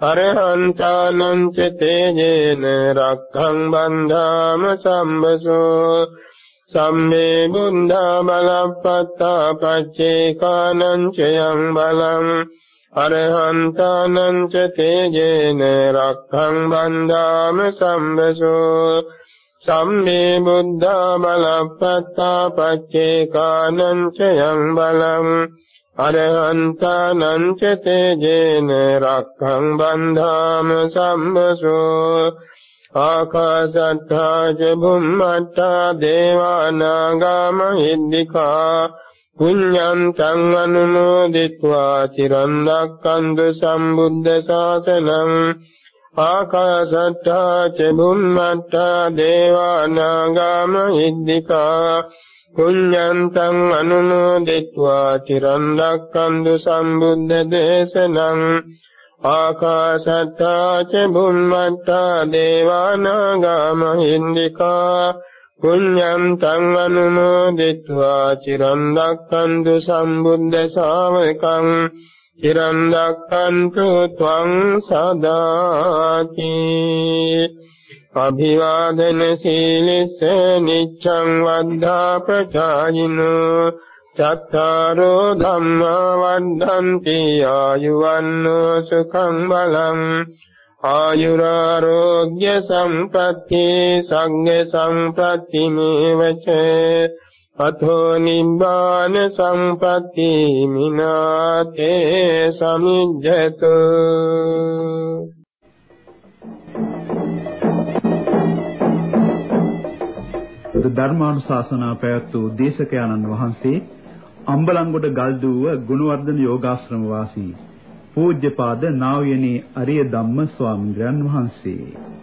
අරහන්තානං ච තේජේන රක්ඛං බන්ධාම සම්බසෝ සම්මේ බුද්ධා බලප්පත්තා පච්චේකානං චයං බලං අරහන්තානං ච තේජේන රක්ඛං බන්ධාම සම්බසෝ සම්මේ බුද්ධා බලප්පත්තා පච්චේකානං චයං බලං අරහන්තානං ච තේජේන රක්ඛං බන්ධාම සම්මසෝ ආකාශත්තා ච බුම්මත්තා දේවානාගාම හිද්దికා පුඤ්ඤං තං අනුමෝදිत्वा චිරන් රක්ඛන්තු සම්බුද්ධ ශාසනං ආකාසට්ඨා චෙබුම්මට්ඨා දේවානාගාම ඉද්దికා පුඤ්ඤන්තං අනුමෝදිත्वा චිරන් රැක්කන්තු සම්බුද්ධ දේශනං ආකාසට්ඨා චෙබුම්මට්ඨා දේවානාගාම ඉද්దికා පුඤ්ඤන්තං අනුමෝදිත्वा චිරන් රැක්කන්තු සම්බුද්ධ ශාවකං චිරන් රක්ඛන්තු ත්වං සදාති। අභිවාදන සීලිස නිච්ඡං වද්ධා ප්‍රචායිනෝ। චත්තාරෝ ධම්මා වද්ධන්ති ආයුවන්නෝ සුඛං බලං। ආයුරාරෝග්‍ය සම්පත්‍ති සංඝ සම්පත්‍ති මේවච අතෝ නිබ්බාන සම්පත්‍ති මිනාතේ සමිජ්ජතු. ධර්මානුශාසනා පැවැත් වූ දේශකයන්න් වහන්සේ අම්බලන්ගොඩ ගල්දුව ගුණවර්ධන යෝගාශ්‍රම වාසී පූජ්‍යපාද නා වූ යනේ අරිය ධම්ම ස්වාමීන් වහන්සේ.